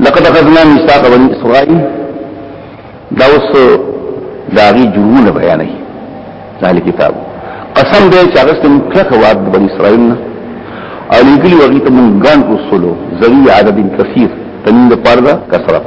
لقد اخذنا ميثاق بني اسرائيل دا اوس داغي جرمونه بیانوي دا کتاب قسم دې چې هغه ستم کله واد بني اسرائيل نه او لګلي وغي ته مونږ ګان اصولو ذوی عدد کثیر تنین د پاره کثرت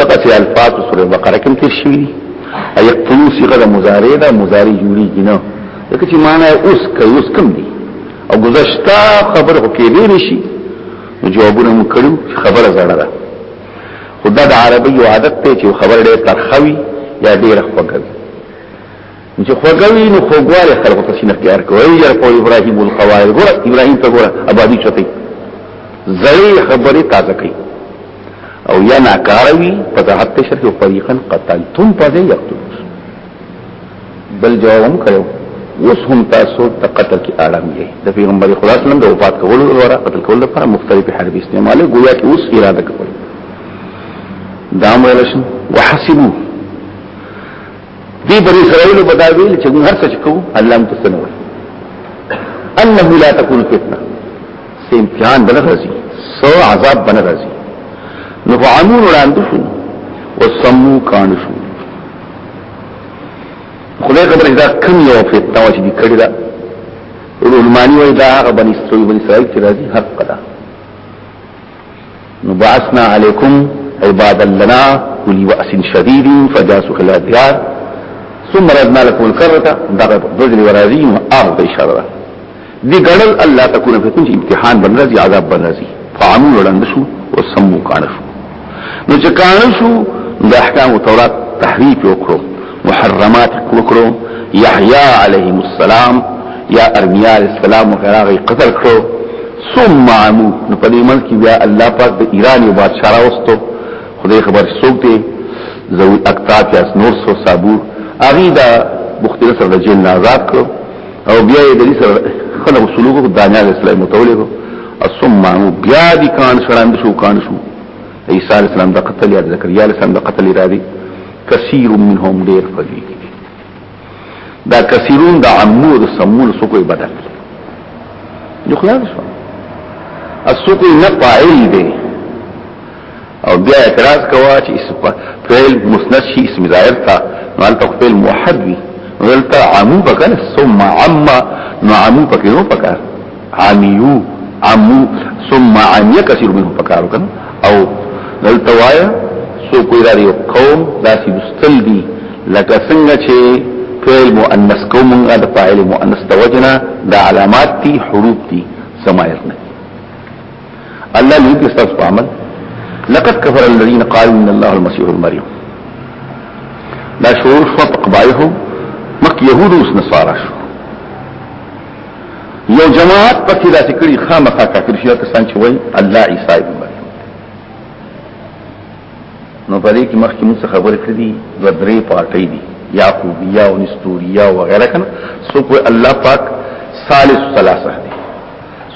دغه سي الفاظ سورې بقره کې تیر شوی دي ايقتلوا صيغه مضارع ده مضارع جوړیږي نه لکه چې معنی اوس کوي اوس کم دي او گذشته خبره خو کې لري شي نو جوابونه مو کړو خبره زړه ده خدا د عربي عادت ته چې خبره ډېر ترخوي یا ډېر خوږوي چې خوګوي نو خوګواله خلکو ته سینه اختیار کوي یا په ابراهيم القواعد ګور ابراهيم ته ګور آبادی چته زړی خبره تازه کوي او یا ناکاروي په ذات شرک او طریقا قتل تم په دې یقتل بل جواب هم کړو اوس هم تاسو ته قتل کې اړم یې د پیغمبر خدا صلی الله علیه وسلم د وفات کولو لپاره قتل کولو لپاره مختلف حرب استعماله گویا کې اوس اراده کوي دا مې لشن وحسبوه دی بری اسرائیل په دا ویل چې موږ هر څه کوو الله موږ څه نه وایي انه لا تكون فتنه سیم امتحان بنه راځي سو عذاب بنه راځي نو فعمون وړاندې شو او سمو کان شو خدای خبره دا کم یو فتنه و چې کړی دا علماء وایي دا هغه بنی اسرائیل بنی اسرائیل چې راځي حق ده نو بعثنا علیکم عبادا لنا ولی بأس شدید فجاسو خلال دیار ثم ردنا لكم الكرة دغه دجل ورازی نو آغ دا اشاره ده دی گڑل اللہ تکون فتن چه امتحان بن رازی عذاب بن رازی فعمو لڑند شو و سمو کانه شو نو چه کانه شو دا احکام و تورات تحریف وکرو محرمات وکرو یحیاء علیهم السلام یا ارمیاء السلام وغیرہ غی قتل کرو ثم عمو نو په دې منځ کې بیا الله پاک د ایران یو بادشاہ راوستو خدای خبر څوک دی زوی اکتاب یا نور سو صابور هغه دا مختلف سره د جیل آزاد کړو او بیا یې د دې سره خلک سلوک کو دانیا اسلام متولې کو ثم عمو بیا دي کان شراند شو کان شو عیسی علیہ السلام د قتل یا زکریا علیہ السلام د قتل را دي کثیر منهم ډیر فضیل دا کثیرون د عمو د سمون سکوې بدل یو خیال شو السکوې نه فاعل دی او بیا اعتراض کوا چې اسم فعل مسند شي اسم ظاهر تا نو انت فعل موحد وي ولته عمو بکنه ثم عم نو عمو پکې نو پکار عامیو عمو ثم عامیه کثیر منهم پکارو کنه او دلته وایا سو کوئی دا یو قوم داسې مستل دي لکه څنګه چې فعل مؤنث قوم غا د فاعل مؤنث توجنا دا علامات دي حروف دي سمایر نه الله لوی کې تاسو عمل لقد كفر الذين قالوا ان الله المسيح المريم دا شعور شو په قبایحو مک يهود اوس نصارا شو یو جماعت پکې دا چې کړي خامخا کافر شي کسان چې وایي الله عیسی ابن مریم نو په دې کې مخکې موږ خبرې کړې دي د درې پارټۍ دي یعقوبیه او نستوریه او غیره کنه سو کوئی الله پاک ثالث ثلاثه دي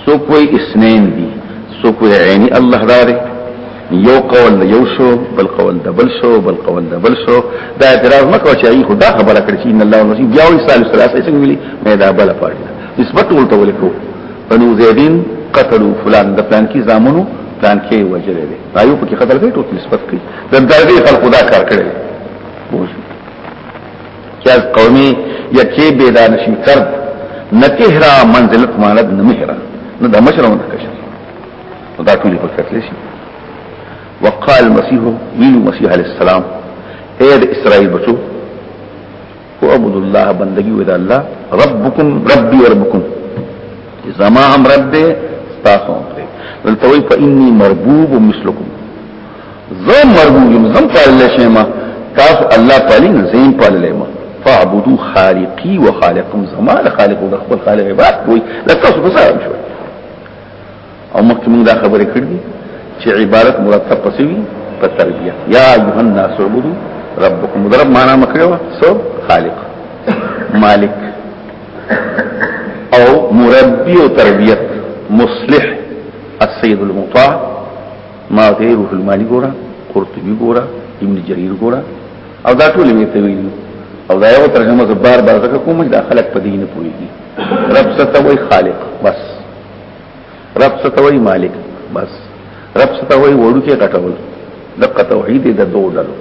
سو کوئی اسنین دي سو کوئی عینی الله داره یو قول د یو شو بل قول د بل شو بل قول د بل شو دا اعتراض مکو چې ای خدا خبره کړی چې ان الله نصیب بیا وی سال ثلاثه څنګه ویلي مې دا بل پاتې نسبت ولته ولیکو بنو زیدین قتلوا فلان د پلان کې زامنو پلان کې وجلې دي رايو په کې قتل کوي ټول نسبت کوي د درجه خلق خدا کار کړی چې از قومي یکی بيدان شي کرد نکهرا منزلت ماند نمهرا نو د مشرونه کشر دا ټول په کتل شي وقال المسيح ویل مسیح علیہ السلام اے د اسرائیل بچو او عبد الله بندگی ود الله ربکم ربی وربکم زما هم رب دې تاسو هم دې دلته وی فإني مربوب مثلکم زه مربوب یم زم په الله شیما تاسو الله تعالی نه زین په الله ما فاعبدوا خالقي وخالقكم زما خالق او خپل خالق عبادت کوي لکه تاسو بسره شوي او مخکې موږ دا خبرې کړې دي چې عبارت مرتب پسې وي په تربیه یا ایه الناس عبدو ربکم رب معنا مکړو سو خالق مالک او مربی او تربیت مصلح السيد المطاع ما ته روح المانی ګورا قرطبي ګورا ابن جرير ګورا او دا ټول یې تویل او دا یو ترجمه زبر بار ځکه کوم چې دا خلق په دین پويږي رب ستوي خالق بس رب ستوي مالک بس رب ستوي وړو کې غټول دغه توحید د دوه ډلو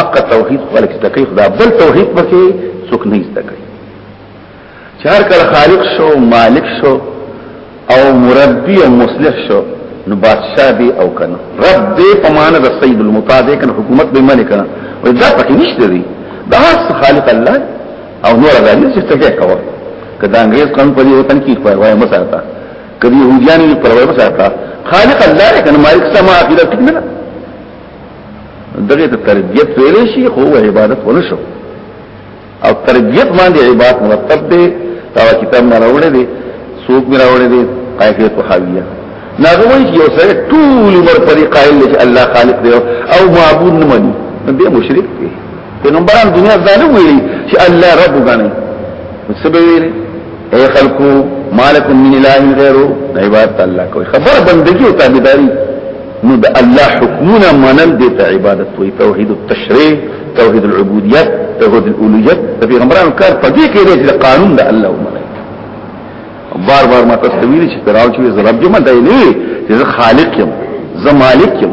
اقا توحید خلق تکي خدا بل توحید پکې څوک نه استکي چار کله خالق شو مالک شو او مربي او مصلح شو نو بادشاہ دی او کنه رب دې په معنا د سید المطاع دې کنه حکومت به ملک کنه وای دا پکې نشته دی دا خالق الله او نور دا نه څه ټکه کاوه کدا انګريز قانون په دې وطن کې کوي وای مساتا کدي يهوديان یې پر وای مساتا خالق الله دې کنه مالک سما عقیده ټیک نه دغه ته تربيت ویل شي خو عبادت ونشو او تربيت باندې عبادت مرتب دي دا کتاب نه راوړې دي سوق نه راوړې دي قاعده تو حاویه ناغوی چې یو سره ټول عمر پرې قائل دی الله خالق دی او معبود نه مني دې مشرک دی پیغمبران دنیا ظالم ویلي چې الله رب غني وسبویل اے خلقو مالکم من اله غیره عبادت الله کوي خبر بندگی او تابعداري نو د الله حکمونه منل د عبادت وي توحید التشریع توحید العبودیت توحید الالوهیت د پیغمبرانو کار په دې کې دی چې قانون د الله ومني بار بار ما تاسو ویل چې تراو چې زرب جمع دی نه چې خالق یم زمالک یم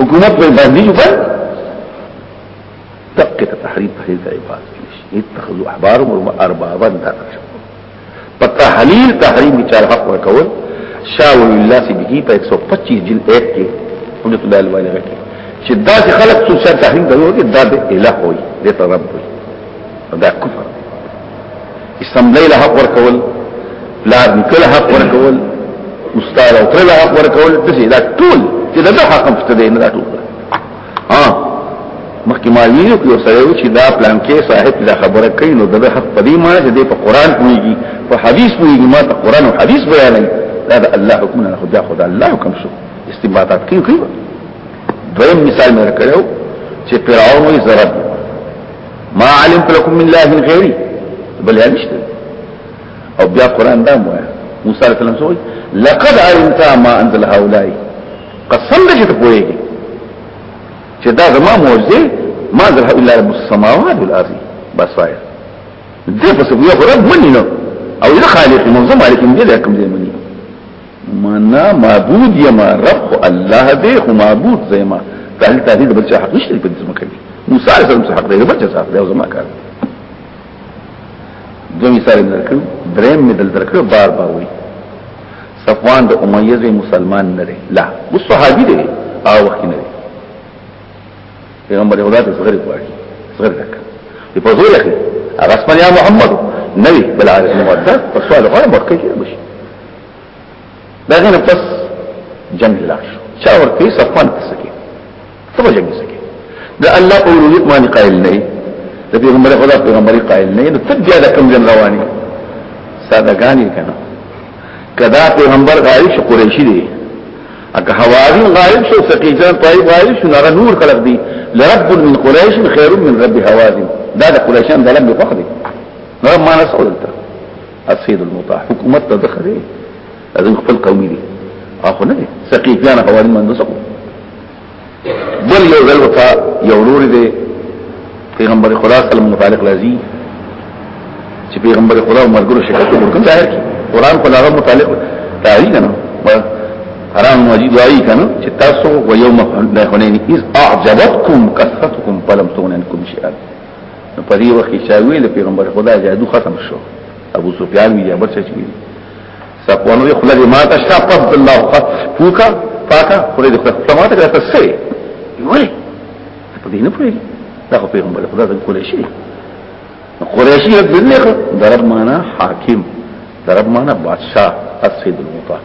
حکومت په باندې یو بل تقه تحریم تحریم ته عبادت کیږي اتخذوا احبارهم اربابا تکشف په تحلیل تحریم کې چار حق ورکول شاو الله سی بکی په 125 جل ایت کې حجت الله الوالي راکړي چې دا چې خلق څو تحریم کوي دا به الہ وي دته رب وي دا کفر اسمبلی له حق ورکول پلار نکل حق ورکول استاد او تر له حق ورکول دغه دا ټول چې دا حق هم فتدې نه دا ټول ها مخکې ما ویلو کې سره و چې دا پلان کې صاحب دا خبره کوي نو دا حق پدې ما چې د قرآن کويږي په حدیث کويږي ما ته قرآن او حدیث بیانوي دا د الله حکم نه خدا خدا الله حکم شو استنباطات کوي کوي دویم مثال مې راکړو چې فرعون یې ضرب ما علمت لكم من الله غيري بل هنشته او بیا قران دا مو موسی عليه السلام سوې لقد علمت ما انزل هؤلاء قسم دې ته پوهیږي چې دا زما معجزه ما ذره الا رب السماوات والارض بس وایا دې په څه یو رب مني نو او دا خالق منظم عليكم دې لكم دې مني منا معبود یما رب الله دې خو معبود زما قال تعالی د بچا حق نشته په دې مکه موسی علیه السلام حق دې بچا صاحب دې زما کار دو مثال درکړ دریم می دل درکړ بار بار وای صفوان د امیه زې مسلمان نه لري لا و صحابي دی او وخت نه لري پیغمبر خدا ته صغیر کوي صغیر تک په زور یې هغه اسمن یا محمد نبی بل عارف مقدس په سوال غواړم ورکړي دا غنه پس جنگ لاړ شو چا ورته صفوان کسکه ته جنگ سکه دا الله په وجود باندې قائل نه د پیغمبر خدا پیغمبر قائل نه نو تب بیا د کم جن رواني ساده غاني کنه کدا پیغمبر غایب شو قریشی دی اګه حواری غایب شو سقیجان طيب غایب شو نار نور خلق دی لرب من قریش خیر من رب حوازن دا د قریشان د لم بفخر نو ما نسول ته السيد المطاع حکومت ته دخره ازم خپل قومي دي اخو نه سقيتيان حوالي من دسو بل یو ځل وتا یو نور دی پیغمبر خدا صلی الله متعلق لذي چې پیغمبر خدا مرګونو شکایت ورکړ ظاهر کی قران په هغه متعلق تعالی کنه حرام واجب دعای کنه چې تاسو و یوم حنین اذ اعجبتکم کثرتکم فلم تغن عنکم شیئا په دې وخت کې چا ویل پیغمبر خدا جادو ختم شو ابو سفیان وی جابر څه ویل صفوان وی خلل ما تشتا فضل الله قد فوکا پاکا خلل قد ما تکا تسه وی په دې نه پوهیږي دا پیغمبر خدا د قریشي قریشي د دې ضرب معنا حاکم ضرب معنا بادشاہ السيد المطاع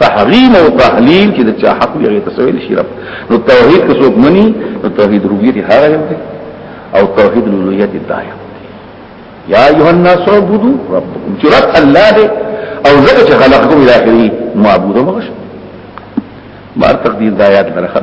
تحریم او تحلیل چې د چا حق دی هغه تسویل شي رب نو توحید که څوک مني نو توحید ربوبیت هغه یو دی او توحید الوهیت دا یو دی یا ایه الناس عبدوا ربکم چې رب الله دی او زکه چې خلقکم الاخری معبود مغش بار تقدیر د آیات درخه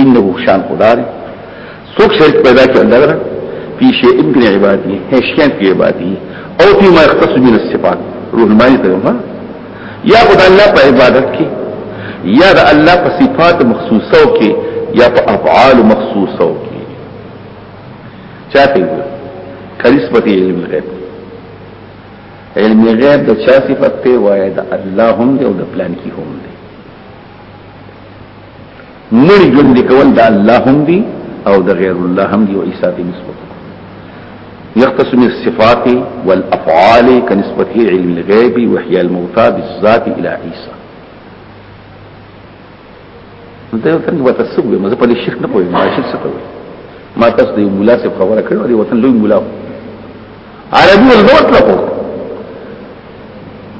انه شان خدار سوک شرک پیدا کی اللہ را فی شیئن من عبادی حیشیان فی عبادی او فی ما اختص من الصفات روح المانی تغمہ یا خدا اللہ پا عبادت کی یا دا اللہ پا صفات مخصوصو کی یا پا افعال مخصوصو کی چاہتے ہوئے کرسبت علم غیب علم غیب دا چا صفت تے وایا دا اللہ ہم دے او دا پلان کی ہم دے مړي ژوند کول د الله هم دي او د غیر الله هم دي او عیسی ته نسبت يختصم الصفات والافعال كنسبته علم الغيب وحي الموتى بالذات الى عيسى انت وطن وتسب ما زه په دې شرک نه پوهیم ما شرک څه کوي ما تاسو د مولا څخه خبره کړو دی وطن لوی مولا عربي ولوت لکو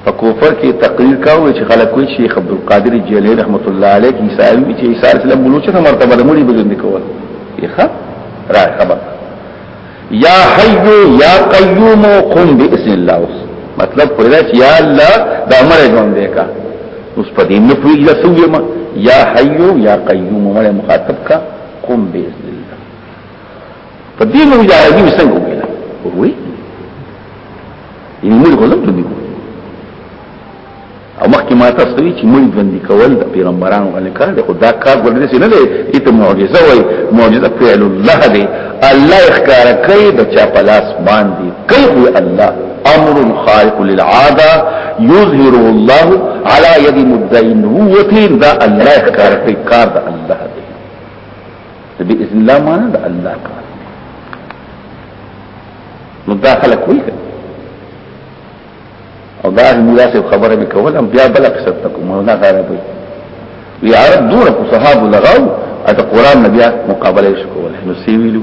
په کوفر کې تقریر کاوه چې خلک کوئی شیخ عبد القادر جیلانی رحمت الله علیه کی سائل چې عیسی اسلام بلوچه مرتبه د مړي بجوند کول یخه را خبر یا حی یا قیوم قم باسم الله مطلب پرې چې یا الله د امر ژوند دی کا اوس په دې نه پوری لا سوې ما یا حی یا قیوم مړ مخاطب کا قم باسم په دې نو اجازه دې څنګه ویل وروي یعنی موږ غوږم ته دیو او مخکې ما تاسو ته چې موږ باندې کول د پیغمبرانو باندې کار دی خو دا کار ورته څه نه دی ایته معجزه وای معجزه فعل الله دی الله اخکار کوي د چا پلاس باندې کوي الله امر خارق للعاده يظهر الله على يد مدعي النبوه دا الله اخکار کوي کار د الله باذن الله معنا د الله کار نو دا خلک وی او دا مولا سے خبره به کوله بیا بل قصه تکو مولا غاره وی وی عرب دور کو صحاب لغاو اته قران نبی مقابله شکوله نو سی ویلو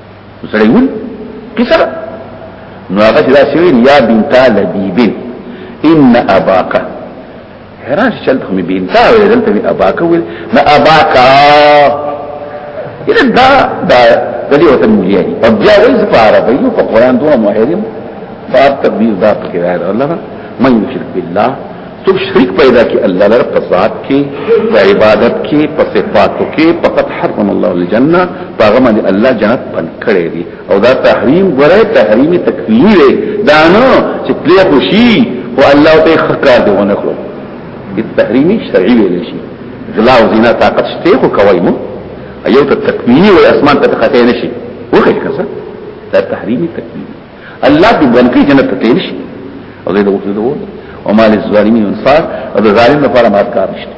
سړی ول کسر نو هغه دا سویل یا بنتا لبیبن ان اباکا حراش چلته می بنتا ویل دلته می اباکا ویل نه اباکا اذا دا دا دلی وته مليان او بیا ویل په عربی او په قران دوه محرم باب تبلیغ دا پکې راځي الله من یشرک بالله تو شرک پیدا کی الله لر په ذات کې په عبادت کې په صفاتو کې فقط حرم الله الجنه هغه باندې الله جنت پن کړی دی او دا تحریم ګره تحریم تکلیل دا نه چې پلی خوشي او الله ته خکار دی ونه کړو د تحریم شرعي ویل شي غلا او زنا طاقت شته خو کوي مو ایو ته تکلیل او اسمان ته خطا نشي وخه کسه دا تحریم تکلیل الله دې ورنکې جنت ته تیر شي او دې دوه ته دوه او مال الظالمین انصار او د ظالم لپاره مات کار نشته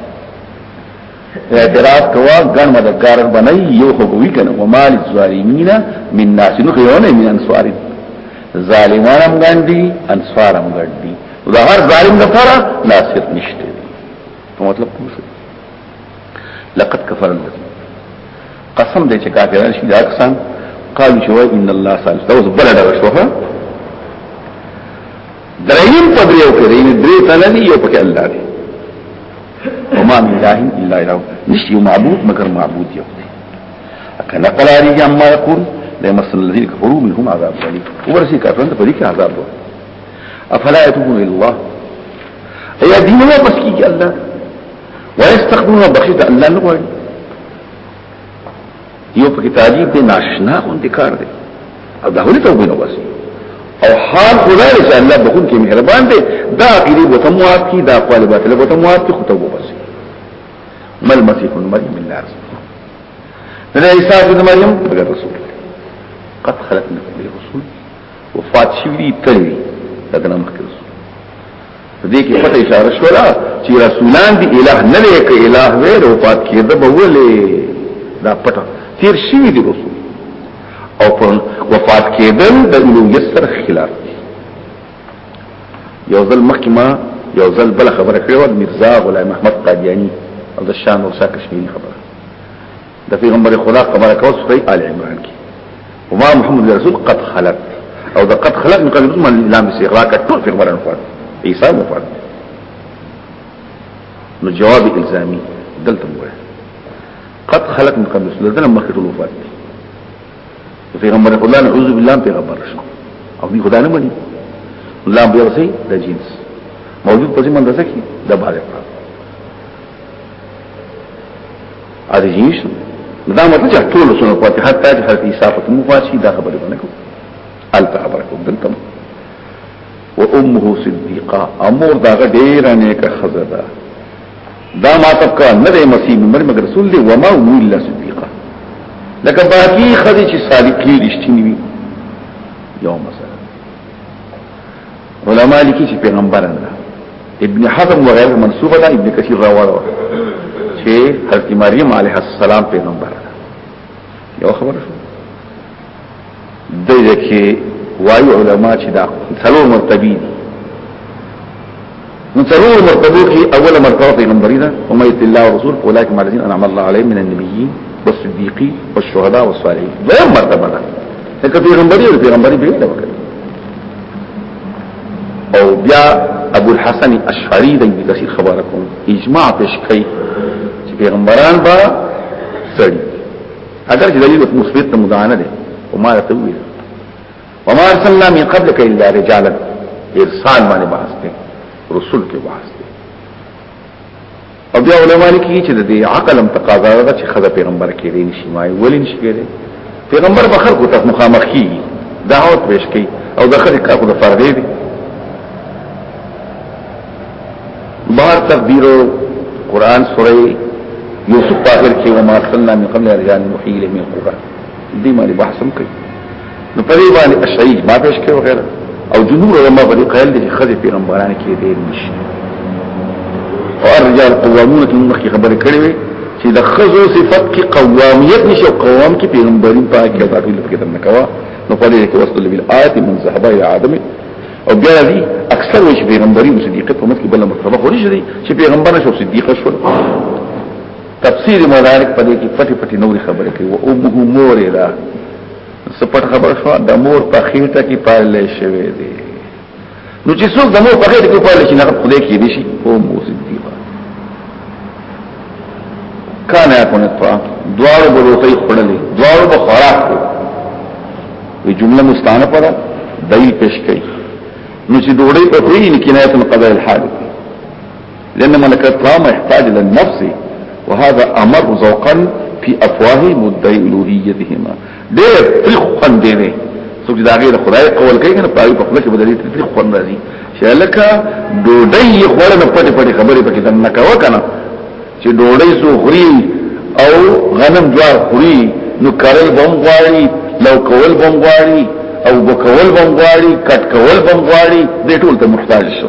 اعتراف کوا ګڼ مددګار بنای یو خو وی کنه او مال الظالمین من ناس نو خيونه من انصار ظالمان هم ګاندي انصار هم ګاندي او دا هر ظالم لپاره ناصر نشته مطلب پوښتنه لقد كفر الذين قسم دې چې کافران شي دا کسان قالو چې وای ان الله ثالث دا اوس بل ډول شوه دریم په دریو کې دی درې تنه دی یو پکې الله دی وما من اله الا اله نشي معبود مگر معبود یو دی اکه نقل علی عما یقول لا يمسن الذين كفروا منهم عذاب اليم ورسي كافرون په دې کې عذاب وو افلا يتوبون الى الله اي دينه بس کیږي الله ويستخدمون بخيت الله نه غواړي یو په تعجیب دی ناشنا غوندې کار دی او دا ولې ته وینو بس او حال خدا دې چې الله بخون کې مهربان دی دا غیری بوته مواب کی دا قال باطل بوته مواب کی خطو بس مل مسیح مریم الله رسول نه عیسی ابن مریم بغیر رسول قد خلق من قبل رسول وفات شوی دی تلوی دا کنه مخکې دې کې پته اشاره شو لا چې رسولان دی الہ نه لري کې الہ وې د وفات کېده به ولې دا پته تیر شوی دی رسول او په وفات کېدل د الوهیت سره خلاف دی یو ځل مخکې ما یو ځل بل خبره کړو مرزا غلام احمد قادیانی او د شام او سا کشمیری خبره د پیغمبر خدا خبره کوي سورې آل عمران کې وما محمد رسول قد خلت او د قد خلت من قبل من لام استغراء کا ټول پیغمبرانو فرض عیسی مو فرض نو جواب الزامي دلته مو قد خلت من قبل رسول دلته مخکې ټول فرض پیغمبر خدا نه اعوذ بالله پیغمبر شو او دی خدا نه مني لام به وسی د جنس موجود پسې مندسه کی د بارک ارجیش دا مطلب چې ټول سونه پاتې حتی چې حضرت عیسی په کوم فاشي دا خبره ونه کو الته خبره کو دلته و امه صدیقه امور دا ډیر نه کا خزدا دا ما تبقى نه دی مسیح عمر مگر رسول دی و ما هو الا صدیقه لکه باقی خدي چې صادقین رښتینی وي یوم مثلا علماء لیکي چې پیغمبر نه ابن حزم وغيره منسوب ده ابن كثير راوړو چې حضرت مریم علیه السلام پیغمبر ده یو خبر شو دغه کې وایو علما چې دا څلور مرتبه دي نو څلور مرتبو کې اوله مرتبه پیغمبري ده او مې الله او رسول اولئک ما الذين انعم الله عليهم من النبيين والصديقين والشهداء والصالحين دا مرتبه ده لکه پیغمبري او پیغمبري به ده او بیا ابو الحسن الاشعري د کثیر خبره کوم اجماع پیش کړي چې پیغمبران با سړي اگر چې دلیل مثبت ته مدانه ده او ما ته ویل وما ارسلنا من قبلك الا رجالا ارسال باندې بحث دی رسول کې بحث دی او بیا علماء لیکي چې د عقل هم تقاضا ده چې خدای پیغمبر کې دی نشي مای ولې نشي کېږي پیغمبر به خلکو ته مخامخ کیږي دعوت پیش کوي او د خلک کار خو د فرد دی بار تقدیر قرآن سوره یوسف په اخر کې وما ارسلنا من قبل رجال نوحي الیهم القرآن دې باندې بحث هم کوي نو په دې باندې اشعری ما پیش کړو غیر او جمهور علما په دې قائل دي چې خدای پیغمبران کې دې نشي او الرجال قوامون ته مخکې خبرې کړې وي چې د خزو صفت کې قوامیت نشي او قوام کې پیغمبرین په کې دا ټول کې دمه کوا نو په دې کې وصل بل آیات من ذهب الى عدم او بیا دي اکثر وش پیغمبرین صدیقه په مت کې بل مرتبه خوري چې پیغمبر شو صدیقه شو تفسیر مدارک په دې کې پټي پټي نوري خبرې کوي او امه مور دا سپټ خبر شو د مور په خېټه کې پالل شوی دی نو چې څوک د مور په خېټه کې پالل شي نه خدای کې دي شي او مو صدیقه کان یکون اطفاء دوار بلوخی خڑلی دوار بخوراک کو وی جمله مستانه پره دلیل پیش کئی نو چې دوڑی پتوئی نکنایتن قضای الحال لأن ملك الطعام يحتاج إلى النفس وهذا أمر ذوقا في أفواه مدعي ألوهيتهما دير تريخ خوان دينه سوچ دا غیر خدای قول کوي کنه پای په خپل کې بدلی تری خوان راځي چې لکه ډوډۍ خور نه پټي پټي خبرې پکې دن نه کاوه کنه چې ډوډۍ سو خوري او غنم جوار خوري نو کرل بم غواړي لو کول بم غواړي او بکول بم غواړي کټ کول بم غواړي دې ټول ته محتاج شو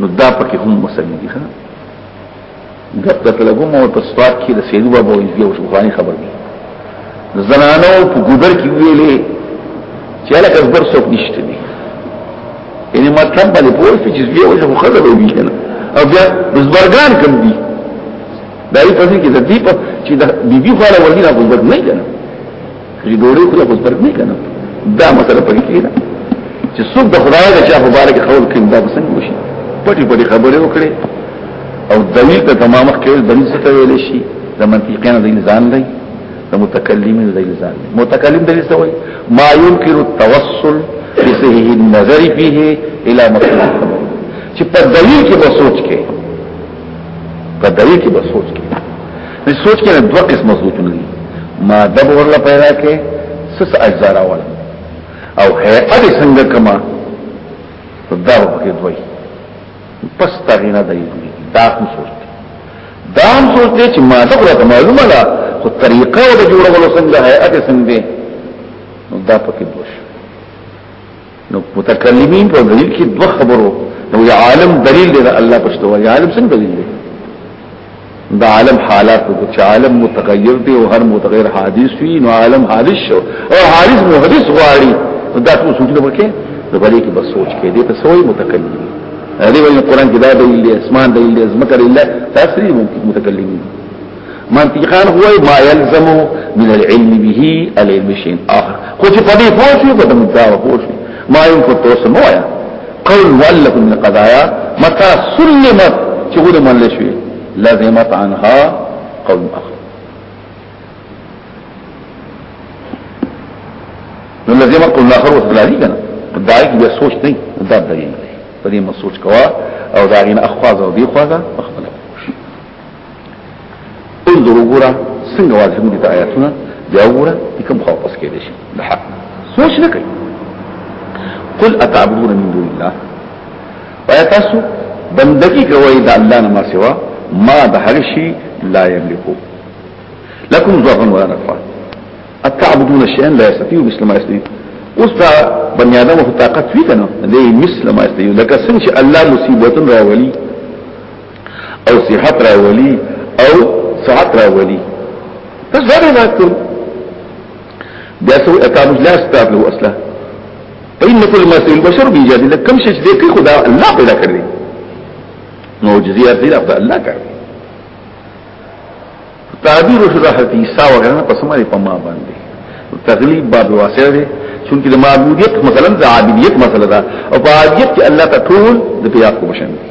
نو دا پکې هم مسلې دي ښه د پلګوم او په سپار کې د سیدو بابا او یو شوخانی خبر دي زنانو په ګوبر کې ویلې چې لکه زبر څوک نشته دي یعنی مطلب باندې پوه شو چې یو څه خبره به وي کنه او بیا زبرګان کم دي دا یې په دې کې د دې په چې د بیبي خو له ورنه غوبر نه کنه چې ډوړې خو خو فرق نه کنه دا مسله پرې کېده چې څوک د خدای د چا مبارک خول کې دا څنګه وشي پټي پټي خبرې وکړي او دلیل ته تمام کې دلیل څه ویل شي د منطقيان دلیل ځان دی د متکلمین دلیل ځان دی متکلم دلیل څه وایي ما ينكر التوسل بصحيح النظر فيه الى مطلوب خبر چې په دلیل کې به سوچ کې په دلیل کې به سوچ کې نو سوچ کړه دوه قسمه صورتونه دي ماده ورله پیدا کې سس اجزا راول او هيئه دې څنګه کما دا وکړي دوی پس تغینا دی دا هم سوچ دا هم سوچ دې چې ماده ورته معلومه ده خو طریقه د جوړولو څنګه هيئه دې څنګه دا پکې دوی نو متکلمین په دلیل کې دوه خبرو نو یا عالم دلیل دی الله پښتو یا عالم څنګه دلیل دی دا عالم حالات کو چې عالم متغیر دی او هر متغیر حادث وي نو عالم حادث شو او حادث محدث غواړي دا څه سوچ نه وکړي نو بلې کې بس سوچ کې دې ته سوې متکلم دي دی وایي قران کې دا دلیل دی اسمان دلیل دی زمکر الا تاسو متکلمین منطقان هو ما يلزم من العلم به العلم شيء اخر خو چې په دې پوه شو په دې مدعا پوه شو ما يوم کو توسه مو آیا قول مؤلف من قضايا متى سلمت چې غوډه مل شوی لازمت عنها قول اخر نو لازم قول اخر وسلالي کنه دای کی بیا سوچ نه دا دلیل دی په دې مسوچ کوا او دا غین اخواز او دی خواږه انظر وګوره څنګه واضح دي د آیاتونه بیا وګوره د کوم خوا پس کېدې شي د حق سوچ نه کوي قل اتعبدون من دون الله وای تاسو بندگی کوي د الله نه ما سوا ما د هر شي لا يملكو لكم ضرا ولا نفعا اتعبدون شيئا لا يستطيع مثل ما يستطيع اوس دا بني ادم هو طاقت وی کنه دې مثل ما يستطيع لکه څنګه الله مصیبتن راولي او صحت را ولی او صحت را ولی تاسو زړه نه کوم بیا سو اقام اجلاس تاب له اصله فإن كل ما سيل بشر بيجاد لك كم شيء دې کوي خدا الله پیدا کړی معجزات دې رب الله کړی تعبیر شو د حضرت عیسی وغیرہ په سماري په ما باندې تغلیب باب واسع دی چونکه د معبودیت مثلا د عابدیت مسله ده او په عابدیت کې الله ته ټول د پیاکو مشن دي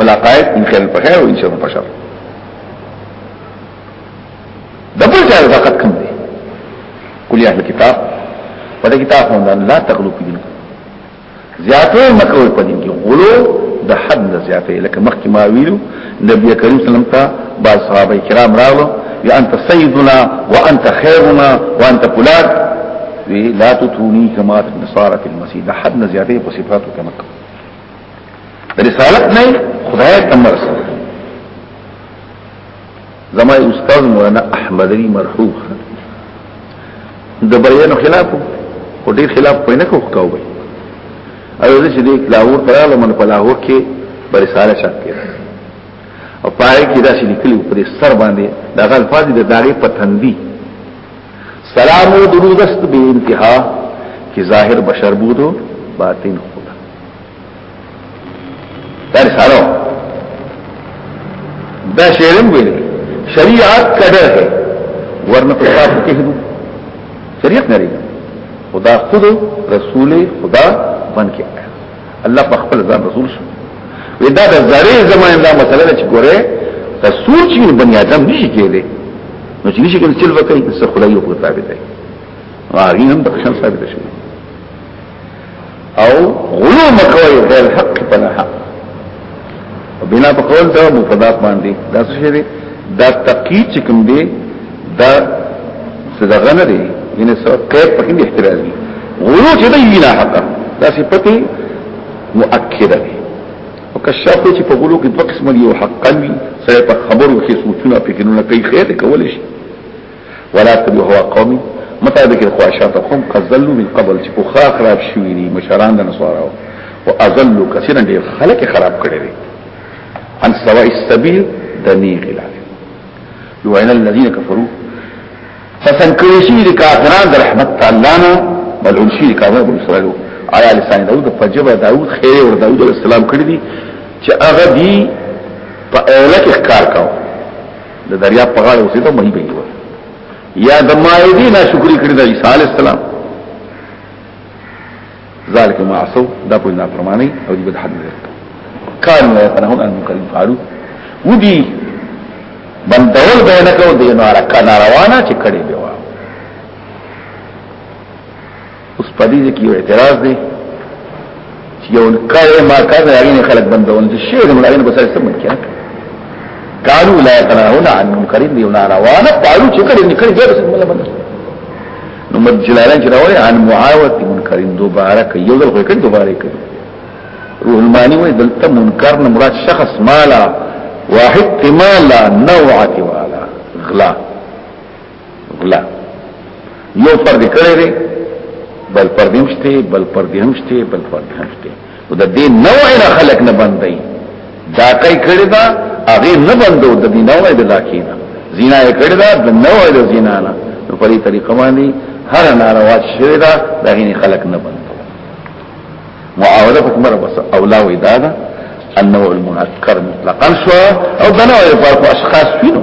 ملاقات ان خیر په خیر او ان شر په شر دبل چا طاقت کم دی کلی اهل کتاب په کتاب باندې الله تغلو په دین زیاتو مکوې په دین کې غلو د حد نه زیاتې لکه مخکې ما ویلو نبی کریم صلی الله علیه وسلم ته با صحابه کرام راغلو یا انت سیدنا وانت خیرنا وانت فلان لا تتونی کما تنصارت المسیح د حد نه زیاتې په صفاتو کې مکه رسالت نه خدای ته مرسته زما استاد مولانا احمد علي مرحوم د بیان خلاف او ډیر خلاف پینه کو کاوه او زه چې د لاهور تراله من په لاهور کې پر رساله چاپ کړ او پای کې دا چې لیکلي پر سر باندې دا غلفاظ د داغه پتندي سلام و درود است به انتها که ظاهر بشر بود و باطن خدا دا رسالو دا شعرم ویل شریعت قدر ہے ورنه په تاسو کې هدو شریعت نه لري خدا خود رسول خدا بن کې الله په خپل ځان رسول شو ودا د زری زمانه دا مسله چې ګوره که سوچ یې بنی آدم نشي کېدی نو چې نشي کېدی چې لوکه یې څه خدای یو پتا به دی هغه هم د خشن ثابت شي او غلو مکوي غیر حق په حق بنا په قول دا مفردات باندې دا څه شي دا تقید چې کوم دی دا صدقه نه دی ینه سره قید په کې احتراز دی غلو چې دی نه حق دا صفته مؤکده دی او کشاف چې په غلو کې دوه قسم دی او حقا وي سره په خبرو کې سوچونه فکرونه کوي خیر کول شي ولا تبي هو قومي مطابق الخواشات هم قذلوا من قبل چې په خا خراب شوی دي مشران د نصاراو او اذلوا كثيرا ډیر خلک خراب کړي دي عن سواء السبيل دني غلال لوعن الذين كفروا فسن كريشي لكافران در رحمت الله نه ملعون شي لكافران بن اسرائيل على لسان داود فجبه داود خير ور داود عليه السلام کړی دي چې هغه دي په اولک اخکار کاو د دریا په غاړه اوسېده مې به یو یا د مایدی نه شکر کړی د عیسی علی السلام ذالک ما عصو دا په نه فرمانی او دې بد حد نه کار نه پنهون ان کریم فعلو ودي بندول به نه کو دینه را کنه روانه چې کړي اوس په دې کې یو اعتراض دی چې یو کار ما کار نه لري خلک بندول چې شی د ملایانو په سره سم کړه قالوا لا يتناهون عن منكر يوم روانه قالوا چې کړي نه کړي جوړ سم ولا بند نو مد جلالان چې راوړي عن معاوت منکر دوباره کوي یو ځل کوي دوباره کوي روح المانی وې دلته منکر نه مراد شخص مالا واحد مالا نوعه والا غلا غلا یو فرد کړی دی بل پر دې مشته بل پر دې مشته بل پر دې مشته او د دې نوع نه خلق نه بندي دا کوي کړی دا هغه نه بندو د دې نوع د لاکې نه زنا یې کړی دا د نوع د زنا نه په دې طریقه باندې هر ناروا شوی دا دغه نه خلق نه بندو معاوده په کومه بس اولا وې دا ده النوع المنکر مطلقا شو او بنوع فرق اشخاص فينو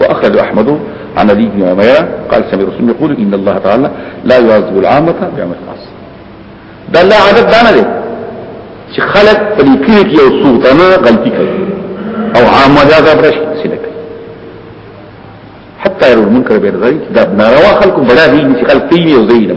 واخرج احمد عن علي بن عمير قال سمع رسول يقول ان الله تعالى لا يعذب العامه بعمل الخاص دا لا عدد دانه دي چې خلق په دې کې کې او سوتنه غلطي کوي او عامه دا دا برش سلک حتى يرون منكر بين ذلك دا ناروا خلق بلا دي چې خلق تي او زينه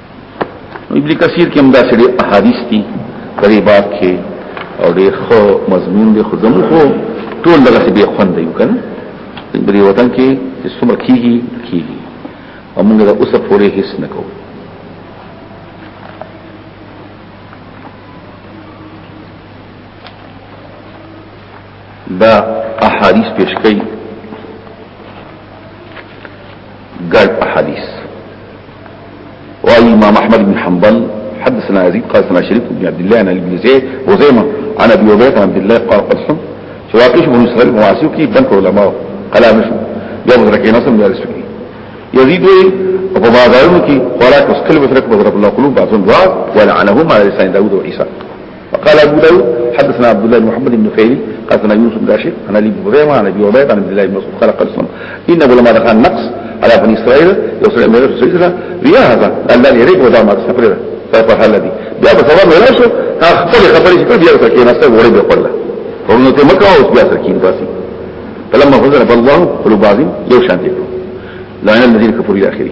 ابن کثیر کې هم دا سړي احادیث دي په دې باب کې او ډېر خو مضمون دي خو زموږ خو ټول دغه څه به خوند دی کنه په دې وطن کې چې څومره کیږي کیږي او موږ دا اوسه پورې هیڅ نه کوو دا احادیث پیش کړي ګډ احادیث وعن امام احمد بن حنبل حدثنا يزيد قال سنا شريك بن عبد الله عن ابن زيد وزيمة عن ابي عبيد عن عبد الله قال قد سم شواقش بن اسرائيل وعاسيو كي بنك علماء كلام شو بیا مدرکې نسل بیا رسو کی یزید وی او په بازارونو کې خوراک اوس کله وسره په ضرب الله قلوب بعضن دعا ولعنهم على لسان داوود او عيسى وقال ابو داود حدثنا عبد الله بن محمد بن فيلي قال سنا يونس بن راشد عن ابي هريره عن ابي عبيد عن عبد الله بن مسعود قال قال سنا ان ابو لما دخل النقص على بني اسرائيل يوصل الى مدرسه سجده يا هذا قال لا يريد ودا ما تسافر فقال هل دي بیا په سبب نه شو خپل خبرې چې بیا ورته کې نسته وړي به خپل ورنه ته مکه او بیا سره کین تاسو فلما فزر بالله قلوب بعض يوشان دي لا الذين كفروا الى اخره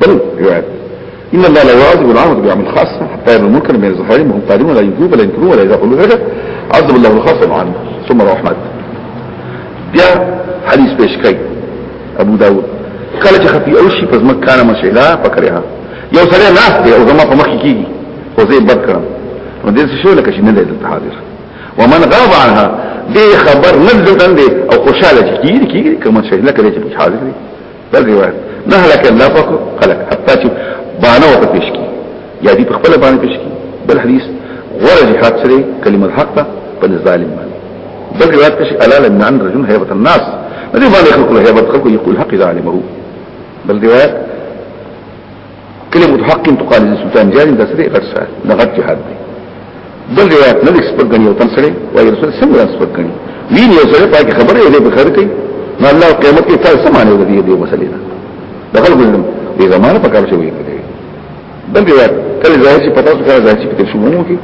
بل روایت ان الله لا يعذب العامة بعمل خاصة حتى يرى المنكر من الزخارين وهم قادمون لا يجوب ولا ينكرون ولا يزاقوا الهجة عذب الله الخاصة العامة ثم روح مات بیا حدیث پیش کئی ابو داود کله چې خفي او شي پس مکه نه مشهدا پکړه یو سره ناس دی او زما په مخ کېږي خو زه بد کړم نو دې څه شو لکه چې نه دی دلته حاضر ومن غاب عنها دې خبر نه دلته او خوشاله کېږي کېږي کوم شهدا کړي چې حاضر دی دغه وایي نه هلاک الله پاک خلق حتی چې باندې وته پیش کی یا دې په خپل باندې پیش کی بل حدیث غره جهاد سره کلمه حق ته په ظالم باندې دغه وایي چې الا لم عن رجل هيبه الناس دې باندې خلق له هيبه خلق یقول حق ظالمه بل دی وایي کلمه حق تقال سلطان جاری د سره غټ سره د غټ جهاد دی بل روایت نه سپک غنی او تن سره وای رسول څنګه سپک غنی وین یو سره پاک خبره یې په خیر کوي نو الله قیامت کې تاسو سمانه ودی دې مسلې نه دغه ګلم دې زمانه پکار شوی دی بل روایت کله ځای چې پتا څه کار ځای چې په شومو کې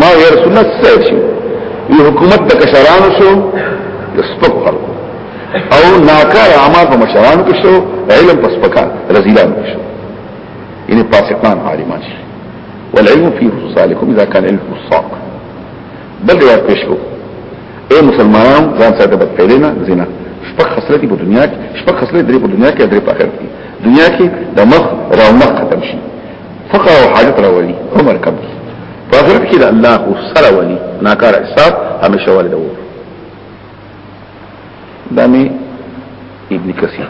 ما یا رسول الله څه شي یو حکومت د کشرانو شو د سپک خلکو او ناکار عامه په مشرانو کې شو علم په سپکان رزیلانو کې شو یعنی فاسقان عالمان شي والعلم فی رسالکم اذا كان علم الصاق بل روایت پیش کو اے مسلمانان ځان ساته بد پیدا نه زنا شپږ خصلتي په دنیا کې شپږ خصلتي درې په دنیا کې درې په آخرت کې دنیا کې د مخ راو مخ ختم شي فقر او حاجت راولي عمر کم دي په آخرت کې د الله او سره ولي ناکار حساب همیشه ولې دوه دا می ابن کثیر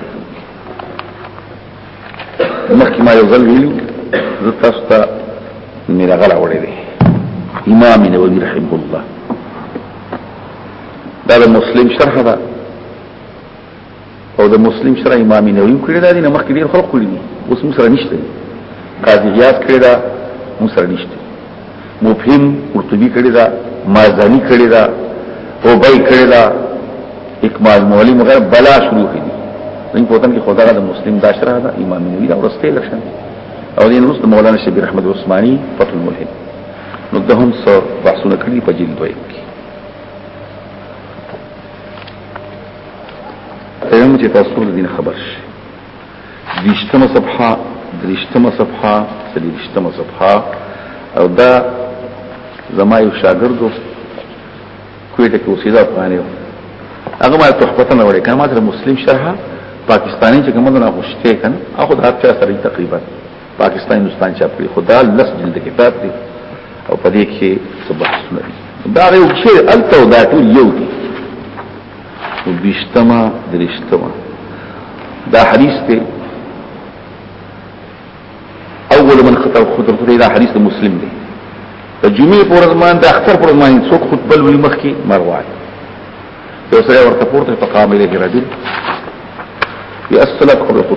مخکې ما یو ځل ویلو زه تاسو ته مې غلا وړې دي امام نووي رحمه الله دا مسلم شرح ده او د مسلم سره امام نووي کړی دا دي نمخ کې ډیر خلق کړی دي اوس موږ سره نشته قاضي یاد کړی دا موږ سره نشته مفهم قرطبي کړی دا مازني کړی دا او بای کړی دا اکمال مولی مغیر بلا شروع کړی نن په وطن کې خدای د مسلم دا شرح دا امام نووي دا ورسته لښن او دین رسول مولانا شبیر احمد عثماني فتح الملحد نو دهم سو بحثونه کړی په جلد دوی ایم چې تاسو ټول دین خبر شي دشتمه صفحه درشتمه صفحه سلیشتمه صفحه او دا زما یو شاګردو کویټه کې اوسېده افغاني هغه ما تحفته نه وړي کنه ما تر مسلم شرحه پاکستاني چې کومه نه خوشته کنه اخو دا هر چا سره تقریبا پاکستان هندستان چاپ کړی خدا لس جلد کتاب دی او په دې کې صبح سنوي دا یو شی الته دا ټول یو دی او بشتما درشتما دا حدیث دی اول من خطر خطر خطر دا حدیث دا مسلم دی دا جمعه پر ازمان دا اختر پر ازمان څوک خطبه لوي مخ کې مروان یو سره ورته پورته په قامه کې راځي یا السلام علیکم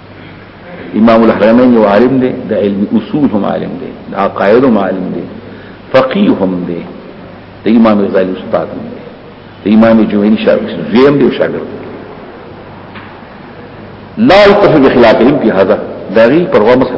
امام الحرمین یو عالم دی د علم اصول هم عالم دی د عقاید هم عالم دی فقیه هم دی د امام غزالی استاد هم دی د امام جوینی شاګرد زیم دی شاګرد لا التفت بخلاف علم کی هذا داغي پروا مسه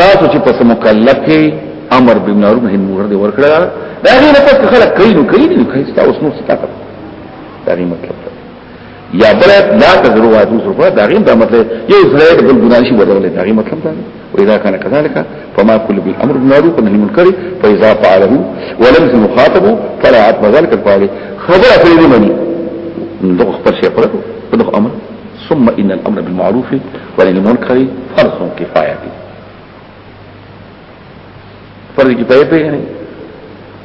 تاسو چې پس مکلف کې امر بالمعروف نهي منکر دی ورکړه دا غي نه پس خلک کوي نو کوي نو کوي تاسو نو څه تاسو دا غي مطلب یا بل لا تزرو واتو سره دا غي دا مطلب یو سره د بل ګناه شي بدل دا غي مطلب دا واذا كان كذلك فما كل بالامر بالمعروف نهي منکر فاذا فعله ولم يخاطب فلا عتب ذلك الفعل خبره کوي مني دغه خبر شي خبره دغه امر ثم ان الامر بالمعروف ولن المنکر فرض کفایه دی فرض کفایه په یعنی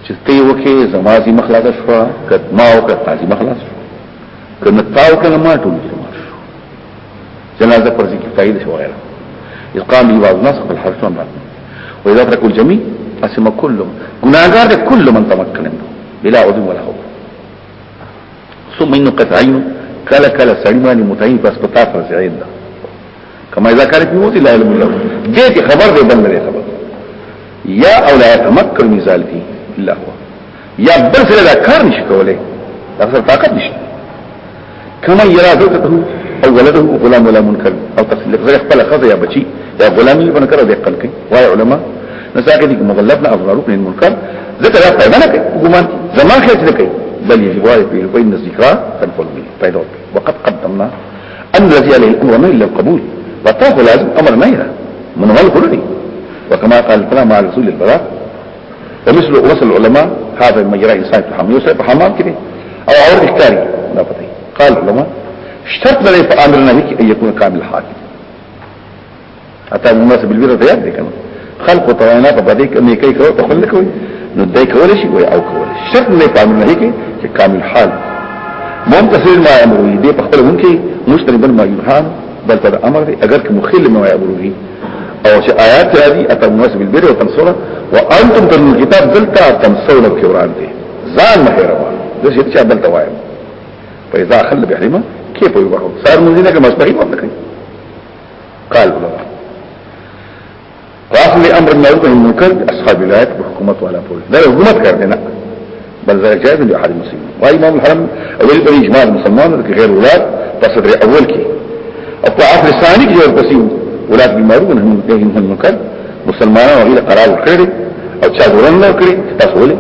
چې ته یو کې زمازي مخلاص شو کدما او کتازي مخلاص شو کنه تاو کنه ما ټول شو جنازه فرض کفایه دی شو غیره اقام دی بعض ناس خپل حرف امر واذا ترك الجميع اسم كل گناهګار کل من تمکن بلا عذر ولا خوف ثم انه قطع عين کله کله سړی باندې متعین پس پتا پر عین ده کما اذا كان في موت لا علم له دې ته خبر دی بل نه خبر یا او لا يتمكن من ذلك الا هو یا بل سره دا کار نشي کولای دا سره طاقت نشته کما یرا زوجته او ولده غلام ولا منکر او تخلیق زغه خپل خزه یا بچی یا غلام یې منکر او دقل کوي وای علما نساکه دي مغلب نه افضل رکن منکر ذکر دا پیدا نه کوي ګمان زما خیر نه کوي بل یې وای په په نذکرا تنفل وي پیدا وقد قدمنا ان الذي عليه الامر ما الا القبول وتاه لازم امر ما يرى من هو القرآن وكما قال الكلام على رسول البراء ومثل وصل العلماء هذا المجرى انسان په حمام يوسف په حمام کې او اور اختیاري دا پته قال علماء شرط لري په امر نه کې يكون كامل حاكم اته الناس بالبر ده دي کنه خلق توینا په بدی کې نه کوي کوي تخلل کوي نو دای کول شي وي او کول شي شرط نه په امر نه کې چې کامل حال منتصر ما امر دي په خپل مونږ کې مشتري بل ما يرحم بل تر امر دي اگر که مخل ما يامر دي او چې آیات راځي اتمنس بالبر او تنصره وانتم تن الكتاب دلتا تنصره کې وران دي ځان نه هیروا د څه چې دلته وایم په اذا خل بحرمه کې په وګورو سار مونږ نه کوم مستحق وخت کوي قال الله غافل امر المعروف والمنکر اصحاب الایات حکومت والا پولیس دا حکومت کړنه بل ذلك جائز عند احد المسلمين واي امام الحرم اول بل اجماع المسلمان کې غیر اولاد په صدر اول کې او په عصر ثاني کې ورپسې اولاد بالمعروف نه نهي عن المنکر مسلمانانو غیر قرار ورکړي او چا ورن نه کړی تاسو ولې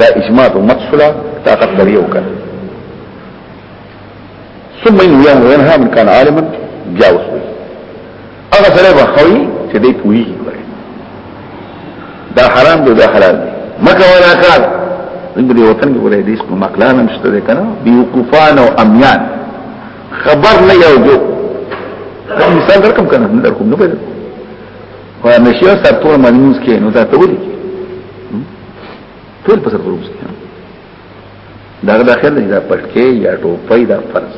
دا اجماع امت صلا طاقت لري او کړ ثم انه ينهى من كان عالما جاوز هغه سره به خوي چې دې پوي کوي دا حرام دی دا حلال دی مکه ولا کار دې وطن کې ولې دې اسمه مقلان هم شته کنه بیوقفان او امیان خبر نه یو جو دا مثال درکم کنه نه درکم نه پیدا خو نشیا سره ټول ملموس کې نو دا ته ولي ټول په سر ورمس کې دا داخله دا پټکي یا ټوپۍ دا فرض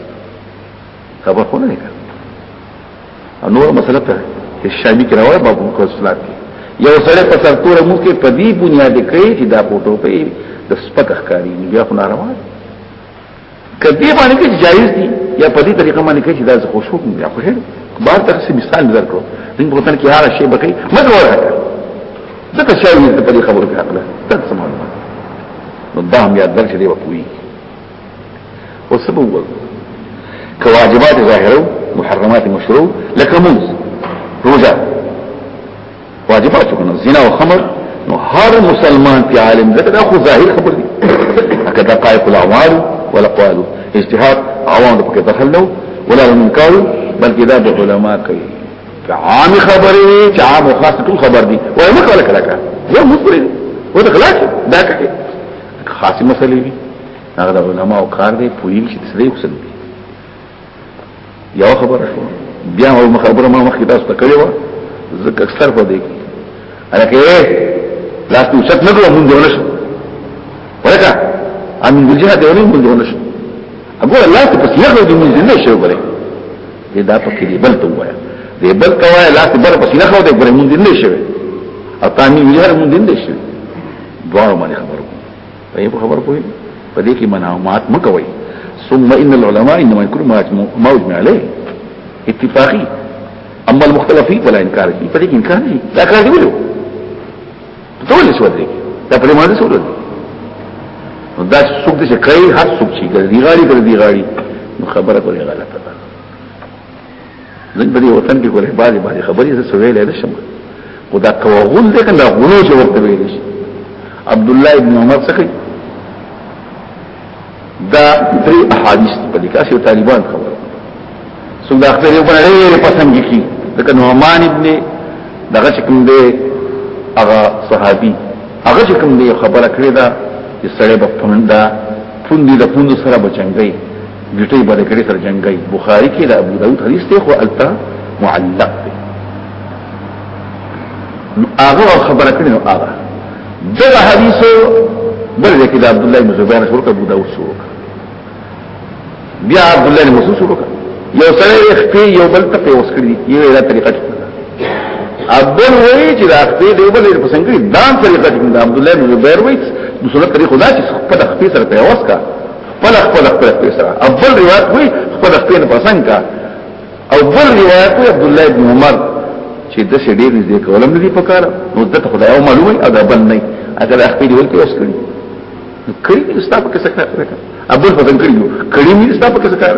خبر خو نه کړ نور مسله ته شامی کې راوړ باب مقصلات کې یو سره په سر تور مو کې په دې بنیاد کې چې دا فوټو په د سپک ښکاری بیا خو ناروا دي کدی باندې کې جایز دي یا په دې طریقه باندې کې چې دا خو شو بیا خو هر بار تر څه مثال نظر کړو دین په وطن کې هر شی بکی مګر ورته ځکه چې یو دې په دې خبرو کې عقل تاسو معلومات نو دا هم یاد درکړي وکوي او سبب وو که واجبات ظاهرو محرمات مشروع لکه منز روزه واجبات کنه زنا او خمر نو هر مسلمان په عالم زکه دا خو ظاهر خبر دي اکه دا قائق الاعمال ولا قالو اجتهاد عوام په دخل نو ولا المنکر بلکې دا د علما کوي عام خبرې چې عام او خاص ټول خبر دي وای مخه ولا کړه وای مخه ولا کړه دا کوي خاصه مسلې دي هغه د علماو کار دی پوهیږي چې څه دی وسل دی یو خبره شو بیا هم خبره ما مخکې تاسو ته کړې و ځکه اکثر په دې کې الکه لاس نو څک نه کوو مونږ ونشو ورکا ان من جهه دی ورې مونږ ونشو هغه لاس په سیاق دی مونږ نه شو ګره دا په کې دی بل ته وایا دی بل ته وایا لاس بل په سیاق دی ګره مونږ نه شو او تانی ویل مونږ نه شو دواړو باندې خبرو په یو خبر پوي په دې کې مناومات مکوي ثم ان العلماء انما يكون ما اجمع عليه اتفاقي اما المختلف فيه فلا انكار فيه په دې کې انکار نه دا کار دی ویلو ته ولې شو دې دا په ما دې شو دې دا څوک دې کوي هر څوک چې ګرځي غاړي ګرځي غاړي نو خبره کوي غلطه ده نن په دې وطن کې ګورې باندې باندې خبرې زه سوي لای نشم خدا توغل دې کنه غلو چې ورته ویل شي عبد الله ابن عمر څخه دا درې احادیث په دې کې چې طالبان خبره څنګه اخر یو باندې ډېر پسند کی لکه نعمان ابن دغه چې کوم دی هغه صحابي هغه چې کوم دی خبره کړې ده چې سړی په پوندا پوندې د پوند سره بچنګي ګټي باندې کړي سره جنگي بخاري کې د ابو داود حدیث ته خو التا معلق دی نو هغه خبره کړي نو هغه دغه حدیث بل کې د عبد الله بن زبیر شروع ابو داود شروع بیا عبد الله بن مسعود شروع یو سره خپل یو بل ته اوس کړی یو دا طریقه ابل وی چې دا خپل دی بل په څنګه دا طریقه چې عبد الله بن زبیر وی د سنت طریقه دا چې خپل خپل سره پیوس کا خپل خپل خپل خپل سره اول روایت وي خپل خپل پسند کا او بل روایت وي عبد الله بن عمر چې د څه ډیر دې کولم دې په کار نو دته خدای او معلومه او دا بل نه اگر خپل ول کې اوس کړی نو کړی مې ستاسو کې څه کار وکړ ابل پسند کړی یو کړی مې ستاسو کې څه کار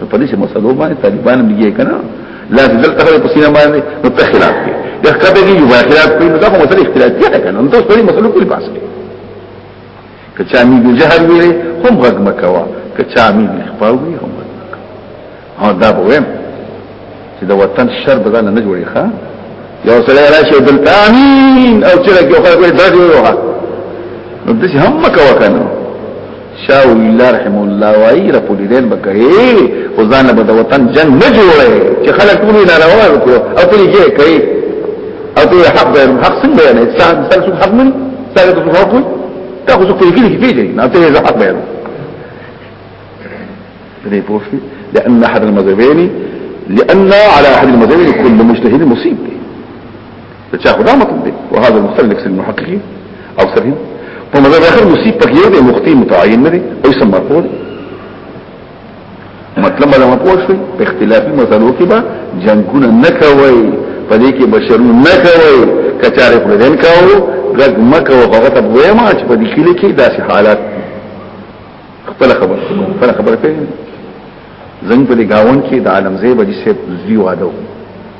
نو په دې مسلو باندې طالبان ملي کنه لا دل تخره په سینه باندې نو ته خلاف کې د خبرې یو خلاف کوي نو دا کومه اختلاف دی کنه نو تاسو په دې مسلو کې پاس کې که چا می د جهر ویلې هم غږ مکوا که چا می د خپاو وی هم غږ مکوا ها دا به ویم چې د وطن شر به ځان نه جوړي ښا یو سره راشي دلته امين او چې راکې خو کوي دا دی وها نو دسی هم مکوا کنه شاو الله رحم الله وای را پوری دین بکای او ځان به د وطن جنگ نه جوړي چې خلک ټول نه راوړل او پوری کې کوي او ته حق غیر حق څنګه نه انسان تاسو حق مني تاسو ته حق وي تاسو څه کوي کې پیږي نه ته یې حق بیان دې پوښتنه لأن أحد المذهبين لأن على أحد المذهبين كل مجتهد مصيب تشاخذ هذا مطلب دي وهذا المختلف لكسر المحققين أو سرهم فمذهب آخر مصيب فكيو دي مختي متعين دي أو يسمى القول مطلب دا مو پوه شئ په اختلافي مسلو کې به جنگونه نه کوي په دې کې بشرو نه کوي کچاره په دین کاو غږ مکه او هغه ته وایما چې په دې کې لیکي داسې حالات خپل خبر خپل خبر په زنګ په دې گاون کې د عالم زیب دي سه زیو واده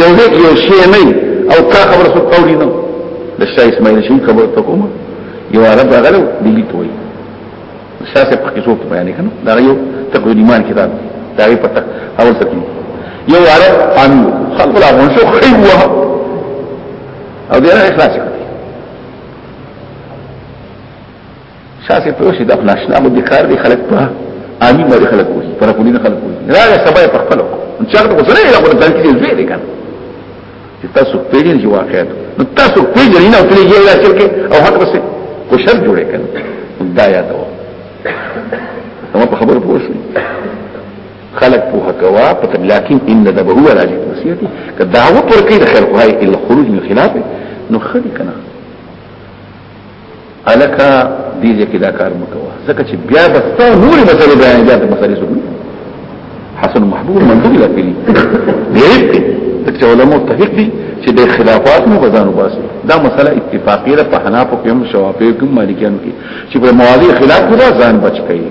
یو دې کې یو شی نه او تا خبر څه قولی نه د شاه اسماعیل شي خبر ته کوم یو عرب غلو دلی توي شاه څه پکې څوک بیان کنه دا یو تقوی ایمان کتاب دا یې پته اول څه یو عرب قانون خلق لا مونږ شو خيوه او دې نه اخلاص شاسې په شي د ناشنا مو د کار دي خلک په عامي باندې خلک کوي پر کولی نه خلک کوي راغه سبا په خپل ان شاء الله غوسره یې غوړ ځان کې زوی دي کنه چې تاسو پیژنئ چې واقعیت نو تاسو پیژنئ نه تلې یې راځل کې او حق رسې کو شر جوړې کنه دا یاد و نو په خبرو پوه شئ خلق په کوا په تبلاکین ان ذبه هو راجع نصیحتي کداوه پر کې د خیر کوه الا خروج من خلافه نو خدي کنه الکه دې دې کې دا کار مکوه ځکه چې بیا به ته نور مسلې بیان بیا د مسلې سره حسن محبوب منظور لا پیلی غریب دی چې علماء متفق دي چې د خلافات مو غزانو باسي دا مسله اتفاقی ده په حنافو کې هم شوافیو کې مالکیانو کې چې په مواضیع خلاف خدا ځان بچ کړي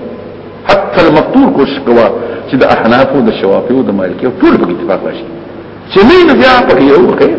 حتی المقتول کوشش کوه چې د احنافو د شوافیو د مالکیو ټول په اتفاق راشي چې نه بیا په یو خیر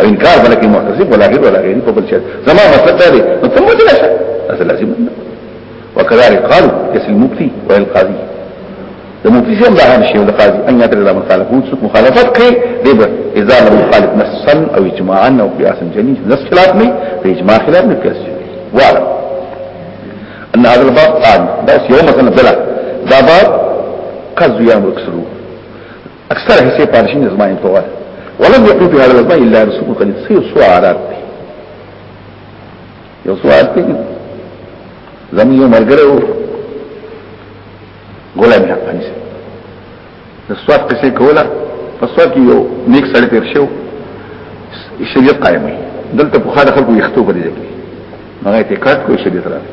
او انکار بلکې معتزب ولا غیر ولا غیر په بل شي زما مطلب دا دی نو ثم دې راشه اصل لازم نه وكذلك قال كس المفتي والقاضي المفتي شيء لا هذا الشيء والقاضي ان يدري لا مخالف وتسك مخالفات كي دبا اذا لم يخالف نصا او اجماعا او قياسا جني نص خلاف ني في اجماع خلاف ني قياس جني واعلم ان هذا الباب قال بس يوم مثلا بلا باب قد يامر كسرو اکثر حصے پارشین ازما انتوار ولم يقل في هذا الازماء الا رسوم قليل سي سوارات دي یو سوارات دي زمون یو مرګره و غلام حقانی سي د سواد قصې کوله په سواد کې یو نیک سړی تیر شو شریعت قائم وي دلته په خاله خلکو یختو په دې کې هغه ته کټ کوي شریعت راځي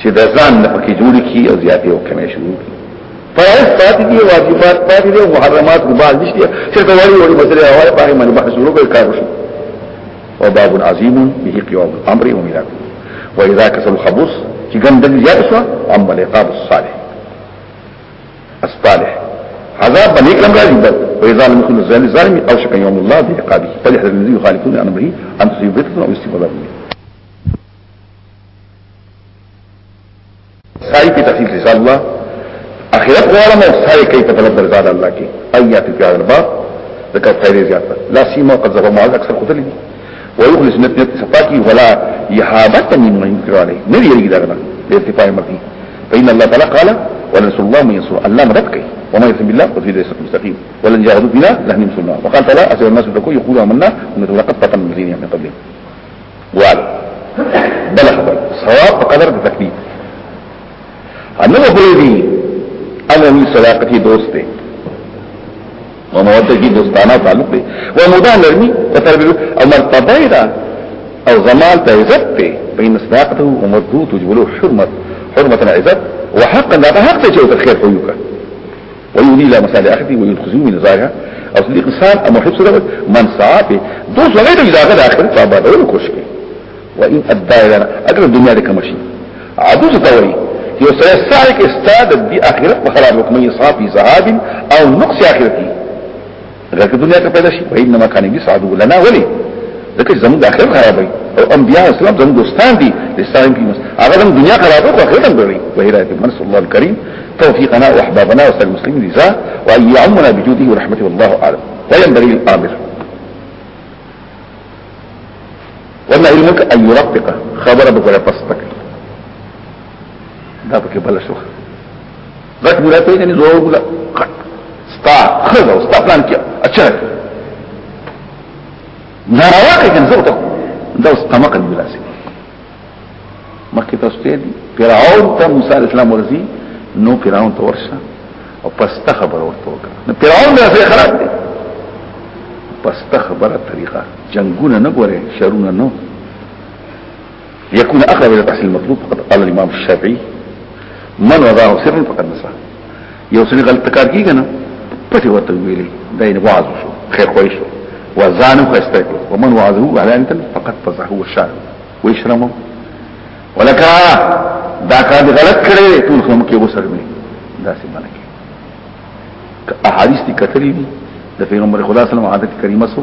چې د ځان نه پکې جوړ کی او زیاتې او کمې شروع کی فرائض پاتې دي واجبات پاتې دي محرمات به بعض نشته چې ته وایي وایي مسله هغه په باندې بحث شروع کوي کار وشي وباب عظیم به قیام الامر وملاک واذا كسل الخبث چې ګندل زیات شو ام العقاب الصالح الصالح عذاب بني كم راځي بل واذا لم يكن الظالم ظالم او شك يوم الله بعقابه فليحذر الذين يخالفون عن امره ان تصيبهم فتنه او يصيبهم عذاب سعی په تخیل رضا الله اخرت غواړم او سعی کوي په طلب رضا الله کې ايات په هغه باب د کف خیرې زیاته لا سیما قد زبر معاذ اکثر قتل دي ويخلص نت نت صفاتی ولا يهابت من من کرانه نه یریږي دا نه د ارتفاع مرتي فإن الله تعالى قال ولنسوا الله من ينصر الله مدد کوي وما يسم بالله قد في مستقيم ولن جاهدوا بنا لهم سنة وقال تعالى أسأل الناس تكون يقولوا عملنا ونتولقد فتن من قبلهم وال بل خبر ثواب په قدر د تکلیف انو خو دې انا من صداقتي دوست دی او موده کې دوستانه تعلق دی او موده نرمي او تربیت او مرتبه ده او زمال ته عزت دی بین صداقته او مردود وجبلو حرمت حرمت العزت وحقا لا حق ته چې خیر خو یو ويودي الى مصالحته ويلخزي من ظاهرها او صديق انسان او محب صدق من صعب دوس وغير الى غد اخر فابا دول کوشش کوي وان ادى الى اجر الدنيا لك مشي عدو تدوري یو سره سعی کې استاد دی اخرت په خراب حکمي صاحب زهاد او نقص اخرتي ځکه دنیا کې پیدا شي وای نما کان بیس عدو لنا ولی ځکه زموږ د اخر خرابوي او انبیاء اسلام زموږ دوستان دي اسلام کې مس هغه د دنیا خرابو خو اخر هم دوی وای را دې منصور الله الکریم توفیقنا واحبابنا وسائر المسلمين رضا وان يعمنا بجوده ورحمته والله اعلم وينبغي للامر وما علمك ان يرقق خبر بكره پستک دا پکې بل شوخه غټ مولا ته یې زور وکړه ستا خزه ستا پلان کې اچھا ناروا کې څنګه زه ته دا اوس تمکه دی بلاسي مکه تاسو ته دی فرعون ته موسی عليه السلام ورسي نو فرعون ته ورشه او پسته خبر ورته وکړه نو فرعون دا څه خراب دی پسته خبره طریقه جنگونه نه ګوره شرونه نه يكون أقرب إلى تحصيل المطلوب فقد قال الإمام الشافعي من وضعه سرا فقد نسى یو سنی غلط کار کیږي نه پټي ورته ویلي دا یې وعظ شو خیر خوښ شو وزانه خسته کړو ومن وعظه على انت فقد فزع هو الشاعر ويشرمه ولکا دا کار غلط کړی ټول هم کې وسر می دا څه باندې کې احادیث دي کتلې دي د پیغمبر خدا صلی الله علیه وسلم عادت کریمه سو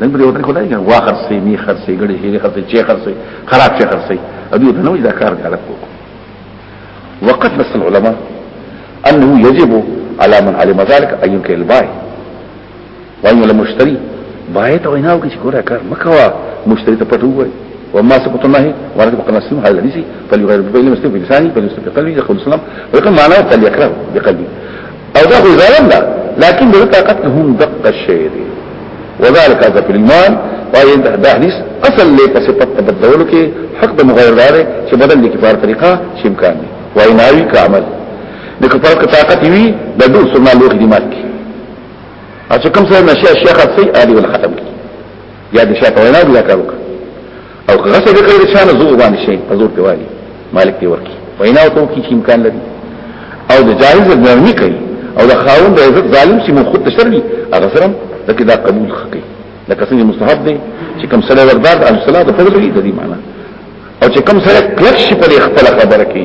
نن په وطن خدای ګان وا خرڅې می خرڅې ګړې شي خرڅې چې خرڅې خراب چې خرڅې ابي ته نو دا کار غلط کو وقت بس العلماء انه يجب على من علم ذلك ان ينكر البائع وان يلم مشتري بائع ته ویناو کې ګوره کار مکوا مشتري ته پټو وای وما سقط الله ورد بقنا سلم هذا الحديث فليغير بين المسلم بلسانه فليسلم بقلبه يقول السلام ويقول معناه فليكره بقلبه او دا خو ظالم ده لكن دغه طاقت هم دق الشيء دي وذلك هذا في المال وای دا حدیث اصل له پس په تبدلولو کې حق د مغیر دار چې بدل لیکي په طریقه چې امکان دي وای ناوی کا عمل د کفر کا طاقت وی د دور سمه لوخ دي مات کی اچھا کوم څه نشه شیخ اسی علی ول ختم کی یا د شاته وینا بیا کارو او هغه څه کړی چې نه زور باندې شي په زور پیوالي مالک دی ورکی وینا او تو کی چې امکان لري او د جایز نرمي کوي او د خاوند د عزت ظالم چې مو خود تشربي هغه سره لکه دا قبول خکې لکه څنګه مستحب دی چې کوم سره وردار د الصلاه د فضل دی د دې معنی او چې کوم سره کلک شي په خپل خبره کې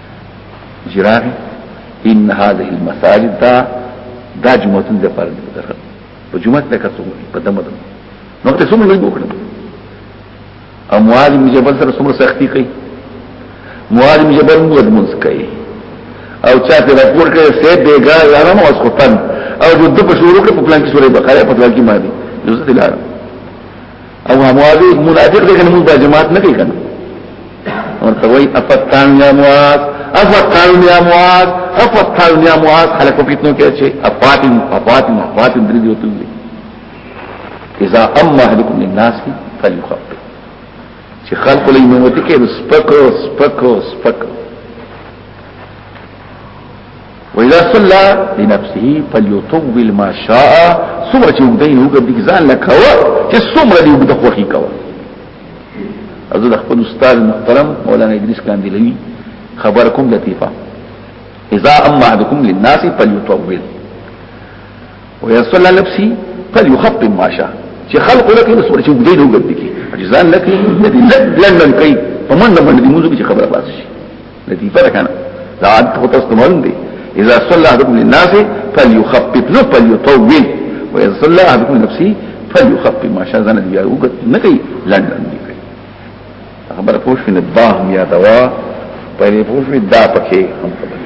جراح ان هذه المساجد دا دا جمعتون د فرد درخه په جمعه کې کڅو په دمه دمه نو ته څومره لږ وکړم او معاذ بن جبل سره څومره سختی کوي معاذ بن جبل موږ منځ کوي او چا ته راپور کړي سه بیګا یارم او سخطن او د په شروع کې په پلان کې سورې بقره په پلان کې باندې نو زه دلاره او معاذ منافق دې کنه موږ جماعت نه کوي کنه ورته وای افتان یا معاذ افتان یا معاذ افتان یا معاذ خلکو کتنو کې چې افاتم افاتم افاتم درې دی وتل دي اذا اما احدكم الناس فليخفف چې خلکو لې نو وتی کې سپکو سپکو سپکو واذا صلى لنفسه فليطول ما شاء سمره چې وګدای نو وګد ځان لکوا چې سمره دی وګد خوخي کوا ازو د خپل استاد محترم مولانا ادریس کاندی لوي خبرکم لطیفه اذا اما احدكم للناس فليطول ويا صلى نفسي فليخط ما شاء چې خلق لك نو سمره چې وګدای نو وګد کی ځان لکه لندن کوي په منډه باندې موږ چې خبره پاتې شي لطیفه ده کنه دا عادت خو تاسو معلوم دی اذا صلى احدكم للناس فليخفف له فليطول واذا صلى احدكم لنفسه فليخفف ما شاء زنه دی یو ګت نه کوي لندن دی کوي خبره پوښ نه باه یا دوا پرې پوښ دا پکې هم خبره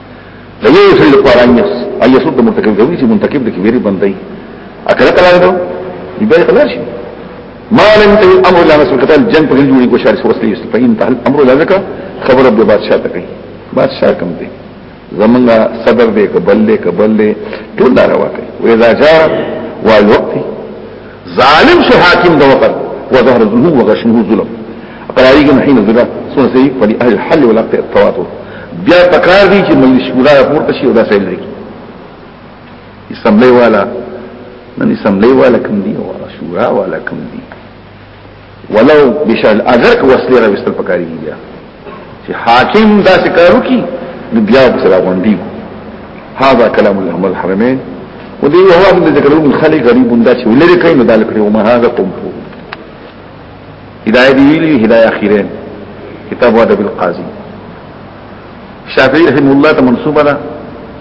د یو سړي لپاره ان یسد مرتکب کوي چې مرتکب د کبیره بندي اکله کله ده یبه خلاص شي ما لم تهي الامر لا مسل قتل جنگ په جوړي کو شارس ورسته یست په ان تهل امر لا ذکر خبر به بادشاہ ته کوي بادشاہ کم دی زمنګا صدر دې قبل دې قبل دې ټول دا راوته وې دا جار وای وخت ظالم شي حاکم د وقت وظهر ظلم وغشنه ظلم قراری کې حين زګه سونه سي فلي اهل الحل ولا التواتر بیا پکار دي چې مجلس شورا پورته شي او دا فعل لري اسمبلی والا نن اسمبلی والا کوم دي او شورا والا کوم دي ولو بشل اگر کو وسلې را وستل پکاري بیا چې حاکم دا سکارو کی نو بیا په سره غونډي هاذا کلام الامام الحرمین ودي هو هم د ذکرون الخلق غریب دا چې ولري کوي نو دالک لري وما هذا قم فو هدايه دی ویلي هدايه اخیرین کتاب ادب القاضي شافعي رحم الله ته منسوبه ده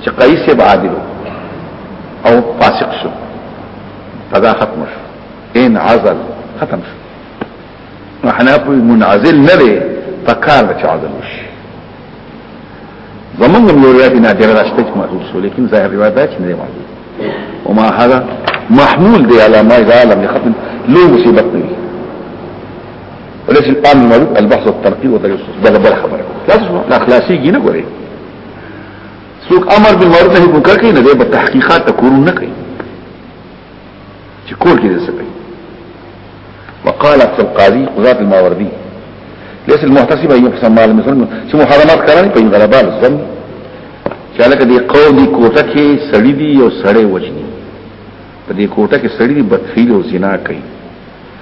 چې قیس عادل او فاسق شو فدا ختم شو ان عزل ختم شو نو حناف منعزل نه دی پکار چې عزل وشي زمونږ یو روایت نه دی راځي چې معذور شو لیکن ظاهر روایت دا چې نه دی معذور وما هذا محمول دی على ما اذا لم يختم لو مصيبت نه وليس الان المرض البحث والترقي والتجسس ده بل خبره لا تسمع لا خلاصي جي نه غوري سوق امر بالمعروف نهي منکر کوي نه به تحقیقات تکورو نه کوي چې کور کې دې سکي وقال عبد القاضي قضاة الماوردي ليس المحتسب ان يقسم مال مسلم چې محرمات کړني په غلبال ځم چې لکه دې قوم دي کوټه کې سړی دي او سړی وجني په دې کوټه کې سړی دي بدفعل او زنا کوي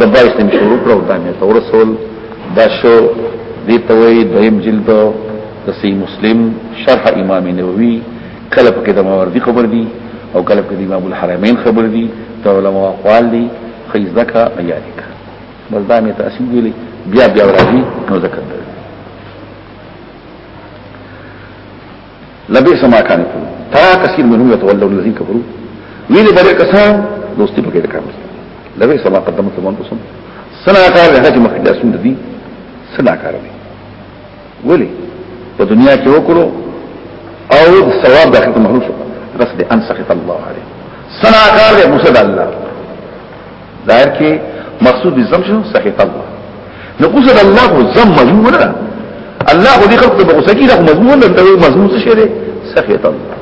د بایس نیم شروع کړو دا مې تور رسول دا شو دې توي دویم جلد د صحیح مسلم شرح امام نووي کله پکې د ماوردی خبر دي او کله پکې د امام الحرمین خبر دي د علماء اقوال دي خیزکا ایالک بس دا مې تاسو ویلي بیا بیا راځي نو ذکر لبئس ما كان يقول ترى كثير منهم يتولون الذين كفروا ویل بلې کسان دوستي پکې د کار لوي سما قدمت لمن قسم سنا کار هغه چې مخکې لاسون دي سنا کار دي ولی په دنیا کې وکړو او ثواب د خپل مخلوق رس دي ان سخط الله عليه سنا کار دي مصد الله ظاهر کې مقصود دې زم شو سخط الله نو اوس الله زم مجموع نه الله خو دې خلق ته غوسه کیږي خو مجموع نه ته مجموع څه شي دې سخط الله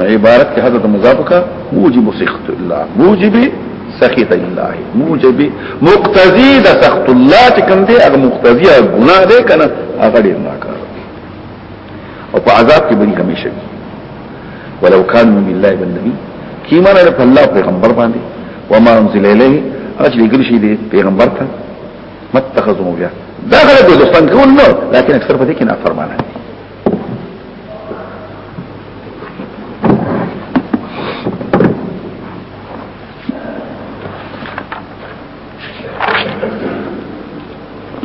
عبارت کې حضرت مضاف کا موجب سخط الله موجب سخط الله موجب مقتضی د سخط الله چې کوم دې هغه مقتضی ګناه دې کنه هغه دې نه او په عذاب کې بری همیشه وي ولو كان من الله والنبي کیما نه په الله پیغمبر باندې وما انزل الیه اجل ګل شي دې پیغمبر ته متخذوا بیا دا غلط دي دوستان کول نه لكن اکثر په دې کې نه فرمانه دي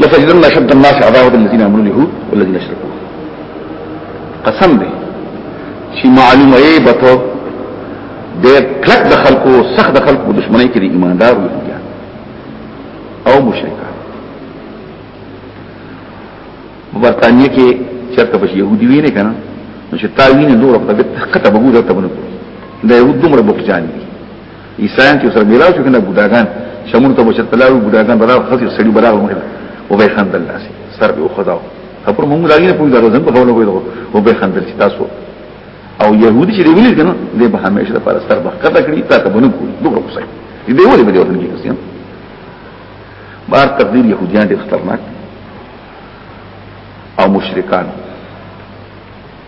لتجدن اشد الناس عداوه الذين امنوا اليهود والذين اشركوا قسم دی چې معلومه یې بته د کلک د خلکو سخت د خلکو دشمنی کې ایماندار وي او مشرکان برتانیه کې چرته بش يهودي وینه کنه نو چې تا وینه نور په دې تخته بګو درته بنو دا یو دومره بوخجان دي عیسایان چې سره میلاو شو کنه بوډاګان شمون ته بچت پلاو بوډاګان براو خزي سړي براو مخه او به خندل ناس سر به خداو خبر مونږ راغی نه پوي درو زم په خبرو ویلو او به خندل چې تاسو او يهودي چې ویل کنه دې به همیشه لپاره سر به کته کړی تا ته بنو کوی دوه کوسه دې ولې به ورته کېږي سم بار تقدیر يهوديان دې خطرناک او مشرکان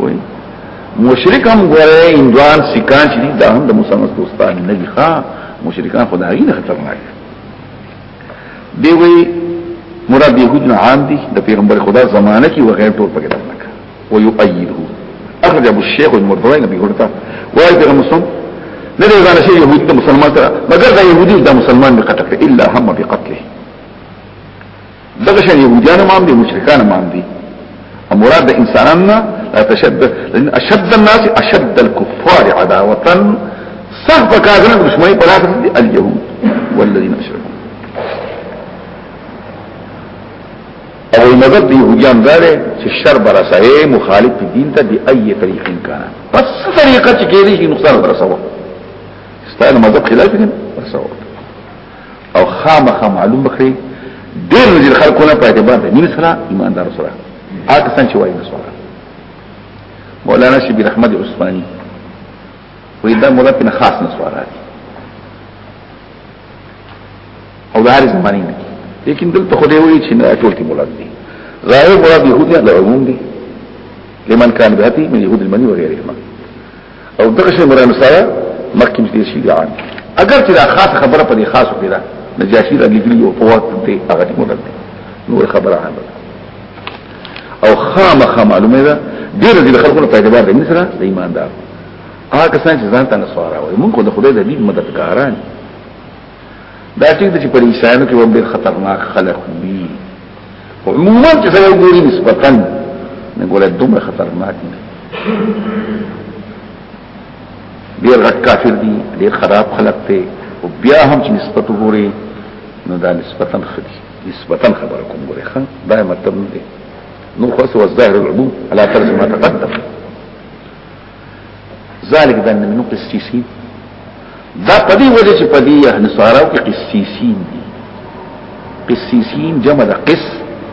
وای مشرک هم ګوره اندوان سکان چې دا هم د مسلمان دوستان نه دي ښا مشرکان خدای نه خطرناک دی وی مراد يهود نه عام دي د پیغمبر خدا زمانه کې وغیر ټول پکې درنک او يؤيده اخرج ابو الشيخ المرتضي نبي ورته وای پیغمبر مسلم نه دی غواړي چې يهود ته مسلمان تر مګر دا يهودي دا مسلمان به قتل الا هم بقتله دغه شان يهوديان هم دي مشرکان هم دي مراد د انسانانو لا تشد لان اشد الناس اشد الكفار عداوه صح فكاغنا دشمني پراته دي اليهود والذين اشركوا او مدد دی یهودیان داره چې شر برسه مخالف دین ته دی ای طریق امکان پس طریقه چې کېږي نقصان برسوه ستاسو مذهب خلاف دي برسوه او خامخا معلوم بکړي ډېر ډېر خلکونه په اعتبار د نیمه سره ایماندار سره هغه څنګه چې وایي مسواله مولانا شبی رحمت عثماني وی دا مولا په خاص نسوارا دي او دا هر زمانی نه لیکن دلته خو دی وی چې نه ټول کې مولا دي ظاهر مراد يهودي له عموم دي لمن كان بهتي من يهود المني وغيرهما او دغه شی مرانو سره مخکې دې شي ګان اگر چې دا خاص خبره په دې خاص پیدا نجاشي را لګلی او په وخت دې هغه دې مونږ نو خبره عامه او خامخ معلومه ده ډیر دې خلکو په اعتبار دې سره د ایماندار هغه کسان چې ځان ته نسوارا وي مونږ د خدای د دې مددګاران دا ټیک د چې پریشانو کې وبډیر خطرناک خلک دي عموما چې سره ګوري نسبتا نه ګوره دومره خطرناک دي ډیر غټ کافر دي ډیر خراب خلق ته او بیا هم چې نسبت وګوري نو دا نسبتا خدي نسبتا خبره کوم ګوره ښه دا مطلب نه دی نو خاص والظاهر العموم على طرز ما تقدم ذالک بان منو قسیسین دا پدی وجه چې پدی اهل ساراو کې قسیسین دي قسیسین جمع د قس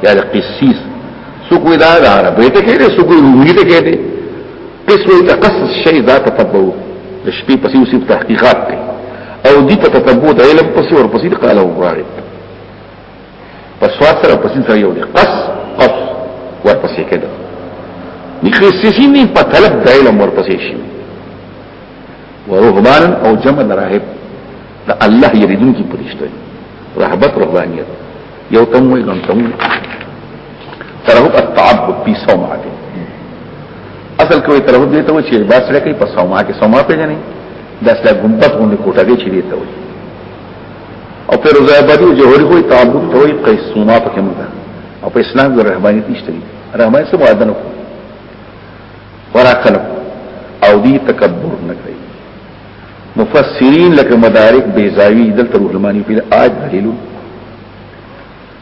یا د قسیس سکوی دا دا عربی تا کئی دے سکوی روحی تا کئی دے قسوی تقصص شئی دا تتبعو دا شپی پسی اسی تحقیقات کئی او دی پا تتبعو دا علم پسی ورپسی دا قالو راغب په سواد سره په سین سره یو دی قص قص ورپسې کېده نخې سیسی نه په طلب د علم ورپسې شي ورهبان او جمع راهب دا الله یریدون کی پرشته رهبت رهبانیت یو تم وی غم تم ترهب التعبد فی صومعه اصل کوي ترهب دې ته و چې عبادت سره کوي په صومعه کې صومعه پیژنې دا سلا ګمبت غونډه کوټه دې چې دې ته وي او په روزه باندې جوهر کوئی تعبد ته وي قیسوما پکې موږ او په اسلام کې رحمانیت نشته رحمانیت څه معاهده نه کوي وراکل او دې تکبر نه کوي مفسرین لکه مدارک بیزاوی دلته روح المانی په آج دلیلو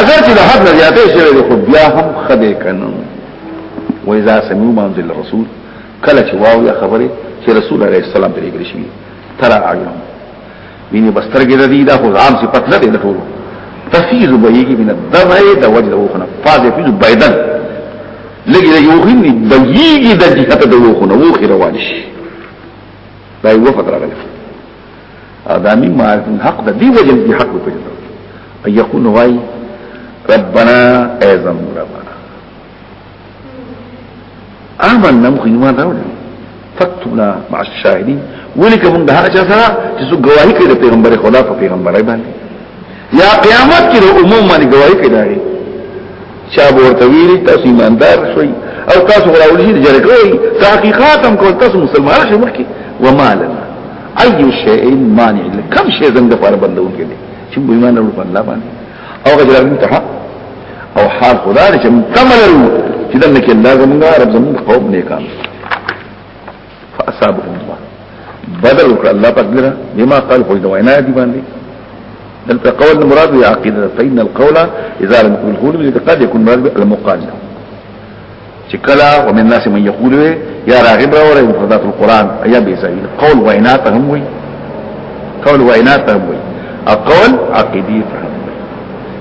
اگر چې د حد نه زیاتې شوی دی خو بیا هم خدای کنه و اذا سمعوا ما انزل الرسول کله چې واو یا خبره چې رسول عليه السلام ته لګل شي ترى اعینهم ویني بسترګې د دې دا خو عام صفت نه دی ټول تفیز بهیږي من الدمع د وجه وخنه فاز فیز بيدن لګي لګي وخني بهیږي د جهته د وخنه وخي روان شي دا یو فتره غلط ادمي ما حق د دی وجل دی حق په جوړ اي يقول واي ربنا اعظم ربنا آمنا مخ ایمان راوړي فكتبنا مع الشاهدين ولکه موږ هغه چا سره چې څو گواہی کوي د پیغمبر خدا په پیغمبرای باندې یا قیامت کې عموم باندې گواہی کوي داري چا ورته ویلي تاسو ایماندار شئ او تاسو غواړئ چې جره کوي تحقیقات هم کول تاسو مسلمان شئ مخکې ومالنا اي شيء مانع کم شي زنګ د پاره بندون کې دي چې ایمان ورو په الله باندې او غجر دې ته او حال خدا دې چې تملرو چې دنه کې الله زمونږ رب زمونږ قوم نه کام فاصابهم الله بدل وکړه الله پاک دره بما قال خو دا وینا دی باندې دلته قول مراد وی عقیده فإن القول اذا لم يكن القول قد يكون مراد المقال چې کلا ومن الناس من يقول يا راغب اور مفردات القرآن ايا بيساوي قول وینا ته هم وی قول وینا ته هم وی اقول عقیدی فهم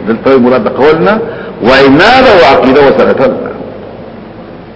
دلته مراد قولنا وینا او عقیده وسره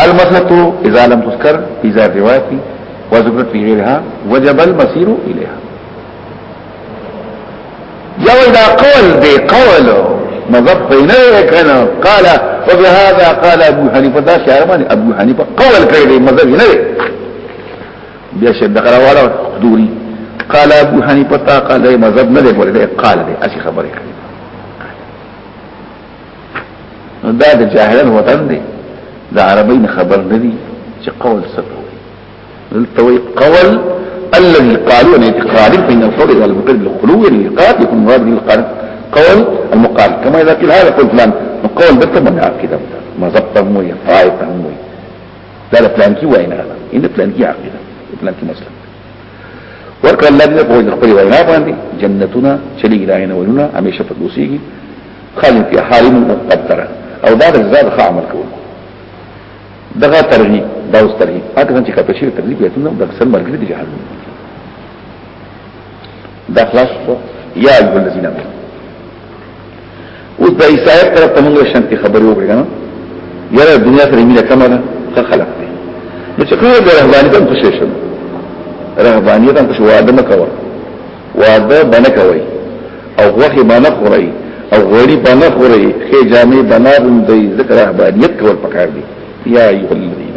المسلط اذا لم تذكر في ذا الرواية وذكرت في غيرها وجب المسير إليها یو دا قول دی قول مذهب بینه کنه قال وبهذا قال ابو حنیفه دا شعر باندې ابو حنیفه قول کړی دی مذهب نه دی بیا شد قراواله دوری قال ابو حنیفه تا قال مذهب نه دی بولې قال دی اسی خبره کړی دا د جاهلان وطن دی د عربین خبر ندی چې قول سپوي دلته وی قول الذي قالوا ان اعتقاد بين الفرد والمقل بالقلوب والميقات يكون مراد من القلب قول المقال كما اذا قيل هذا قول فلان القول ده من عقيده مذهب مو طائفه مو ده فلان كي وين هذا ان فلان كي عقيده فلان كي مسلم ورکړه الله دې په وجه خپل وینا باندې جنتونه چلی ګرای نه ولونه همیشه په دوسیږي خالد فی حالم مقدره او دا د زاد ښه عمل کوو دغه ترغیب دا اوس ترغیب هغه څنګه چې کپشیر ترغیب یې تنه د سم مرګ دي جهنم دا خلاص یا ایو الذین آمنوا اوس د عیسایت طرف ته موږ شان کې خبرې وکړې کنه یاره دنیا سره مینه کمه ده خه خلق دی نو چې کله د رهبانیت هم خوشې شم رهبانیت هم خوشې واده نه کوه واده باندې کوي او غوخي باندې خوري او غوړي باندې خوري خې جامې باندې دی ذکر رهبانیت کول پکار دی یا ایه الذین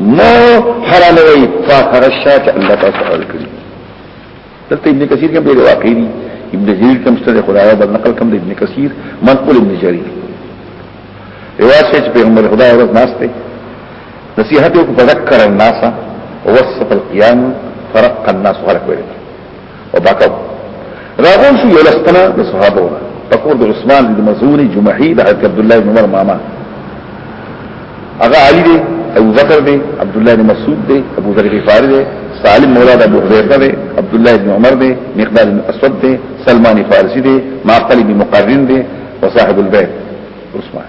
مو حراموي فاخر الشات الله تاسو حل کړی دلته ابن کثیر کوم دی واقعي دی ابن جرير کوم ستره خدای او نقل کوم دی ابن کثیر منقول ابن جرير روایت شي چې پیغمبر خدای ورځ ناشته نصيحت او تذكر الناس ووصف القيام فرق الناس غرق ویل او پاکو راغون شو یو لستنا د صحابه وره پکور د عثمان د مزونی جمعی د حضرت عبد الله بن عمر ماما هغه علی دی ابو بکر دی عبد الله بن مسعود دی ابو ذر غفاری دی سالم مولا د ابو حذیفه دی عبد الله بن عمر دی مقدار بن اسود دی سلمان فارسی دی معقل بن مقرن دی وصاحب البيت عثمان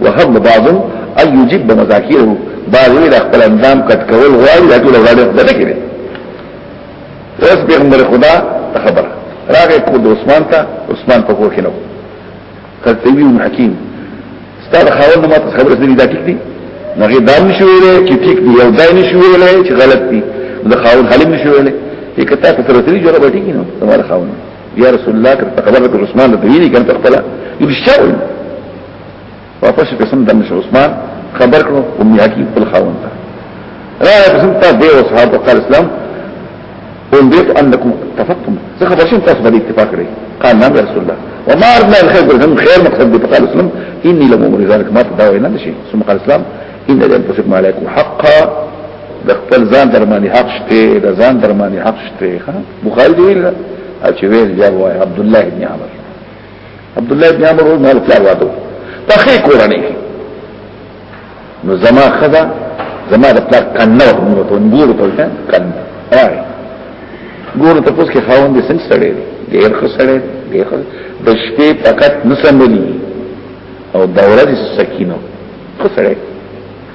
وهب بعض ان يجيب بمذاكيره بعض ویل خپل انظام کټ کول غواړي دا ټول وړاندې خدای نه کوي اوس پیغمبر خدا خبر راغی کو د عثمان ته عثمان په کوه کینو قرطبي حکیم ستاره خاوند ما ته خبره دې دا ټیک دي نغه دا نشو ویلې چې ټیک دی یو ځای نشو ویلې چې غلط دی د خاوند حلیم نشو ویلې یک تا ته تر دې جوړه بټی کینو تمہار خاوند یا رسول الله کړه خبره عثمان ته ویلي کړه خپل یو شاول واپس په سم دنه شو عثمان خبر کړو ام یاکی خپل خاوند ته را قسم ته دی او صحابه قال اسلام انبيت انكم اتفقتم څه خبر شي تاسو باندې اتفاق کړی قال نعم يا رسول الله وما اردنا الخير بالهم خير مقصد به قال اسلام اني لم امر ذلك ما تداوي نه شي ثم قال اسلام ان لانفسكم عليكم حقا د خپل ځان درمانی حق شته د ځان درمانی حق شته ها بخاری دی ویل چې ویل یا وای عبد الله بن عمر عبد الله بن عمرو مال پلار واده په خې کورنۍ کې نو زما خدا زما د پلار کنه ورنه ته نګور ته ځه کنه آی ګور ته پوس کې خاوند دې څنګه سړې ډېر خو سړې ډېر خو د شپې فقط نسملی او دوره دې سکینو خو سړې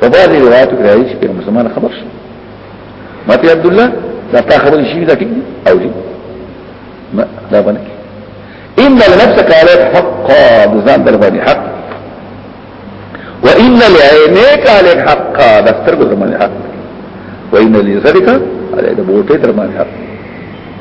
په بعضې روایتو کې راځي چې پیغمبر زمان خبر شو ماته عبد الله دا تا خبرې شي دا ټیک او دي ما دا باندې ان لنفسك عليك حقا ځان در باندې حق وان لعينيك عليك حقا دا سترګو زمانه حق وان لذلك عليك بوټه در باندې حق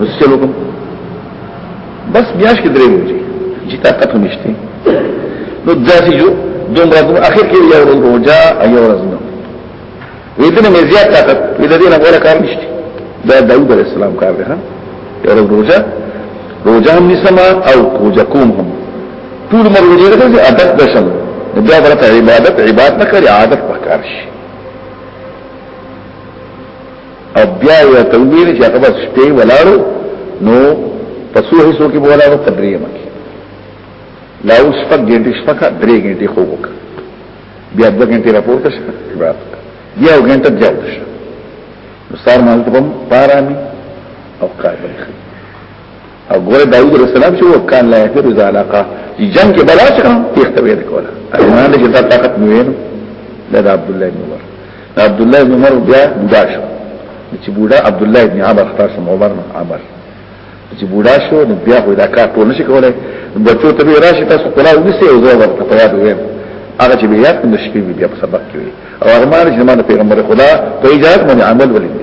بس چلو کوم بس میاش کې درې وځي چې طاقت نشته نو ځاسي جو دومره کوم اخر کې یو ورځ روزه ایو ورځ نو ویدنه مې زیات طاقت ویدنه غوړه کار نشته دا داوود علیه السلام کار دی ها یو ورځ روزه روزه هم نسما او کوجه کوم هم ټول مر روزه ده عادت بشم دا برته عبادت عبادت نه کوي عادت پکار شي او بیا یو تلویر چې هغه بس شپې ولاړو نو پسو حصو کې ولاړو تدریه مکه لا اوس پک ګنټه شپه درې ګنټه خوب وکړه بیا د ګنټه راپورته شو عبادت بیا یو ګنټه ځاو شو نو سار مال ته بم پارامي او قائم او ګوره داوود علیہ السلام چې وکال لا یفر اذا لقا چې جنگ کې بلا شو تخته ویل کوله ایمان دې دا طاقت مې وینم دا عبد الله بن عمر عبد الله بن عمر بیا بوډا شو چې بوډا عبد الله بن عمر اختار سم عمر نه عمر چې بوډا شو نو بیا خو دا کار ټول نشي کولای بچو ته راشي تاسو کلا ونسي او زه ورته په یاد ویم هغه چې بیا د شپې بیا په سبق کې او ارمان چې د پیغمبر خدا په اجازه باندې عمل ولې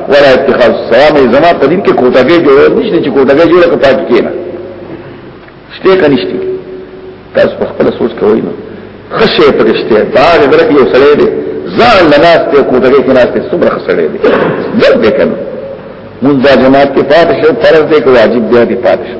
ولا اتخاذ الصوام زما په دین کې کوټګي جوړ نشته چې کوټګي جوړ کړه پاتې کینا شته کنيشتي تاسو په خپل سوچ کوئ نو خشه پرشته دا غره یو سره دی ځان لناس ته کوټګي کې ناس ته صبر خسړې دی ځل به کنه مونږه جماعت کې فاتح شو فرض دی کو واجب دی فاتح شو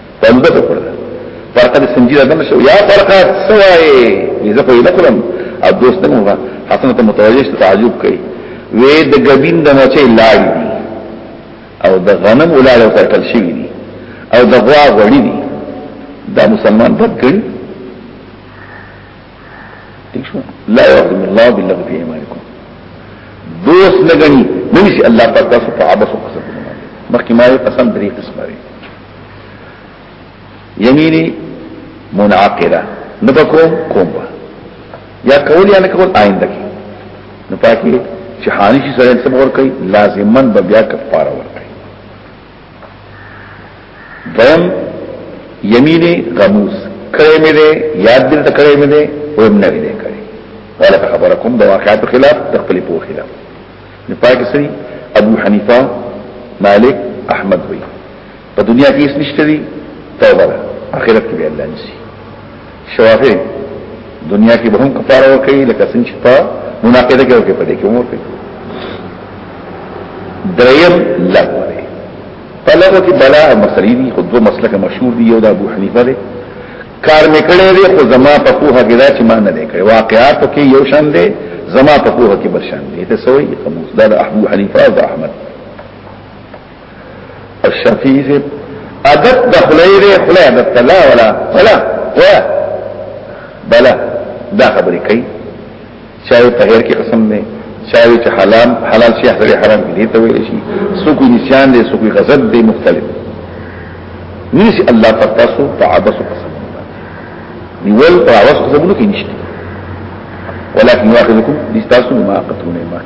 بنده په کړه فرقه د سنجیره بنده شو یا فرقه سوای زه په لکلم او دوست نه مو حسن ته متوجه شو تعجب کوي وې د غبین د مچې لاړ دي او د غنم ولاړ او ترکل شي دي او د غوا غړي دي دا مسلمان بد کړي لا يعظم الله بالله في ايمانكم دوست لګني نشي الله پاک تاسو په عبس او قسم مخکې ما قسم درې قسمه لري يميني منعقده نبکو کوم با یا کول یا نکول آئنده کی نپاکی چه حانشی سره انسان ورکی لازمن ببیا کفاره ورکی دیم یمین غموس کړه مې دې یاد دې کړه مې دې او نه دې کړه ولا خبره کوم د واقعات خلاف د خپل پوه خلاف نه پاکستاني ابو حنیفه مالک احمد وی په دنیا کې هیڅ نشته دی توبه اخرت کې به الله نسی شوافی دنیا کې به هم کفاره ورکړي لکه څنګه چې په مناقضه کې ورکړي په دې کې عمر کوي دریم لغو دی په لغو کې بلا مسلې دي خو دوه مسلک مشهور دي یو د ابو حنیفه دی کار میکړې دی خو زما په کوه کې دا چې ما نه دی کړی واقعات کې یو شان دی زما په کوه کې بل شان دی ته سوې خموس دا د ابو حنیفه او احمد شفیع سے عادت د خلای دی خلای د تلا ولا ولا ولا بلا دا خبرې کوي چاوي په هر کې قسم نه چاوي چې حلال حلال شي حرام حرام دي ته ویل شي سکو نسيان دي سکو غضب دي مختلف نيسي الله تاسو په عبس قسم نیول په عبس قسم نه کې نشته ولكن ياخذكم لستاسو ما قتلون ایمان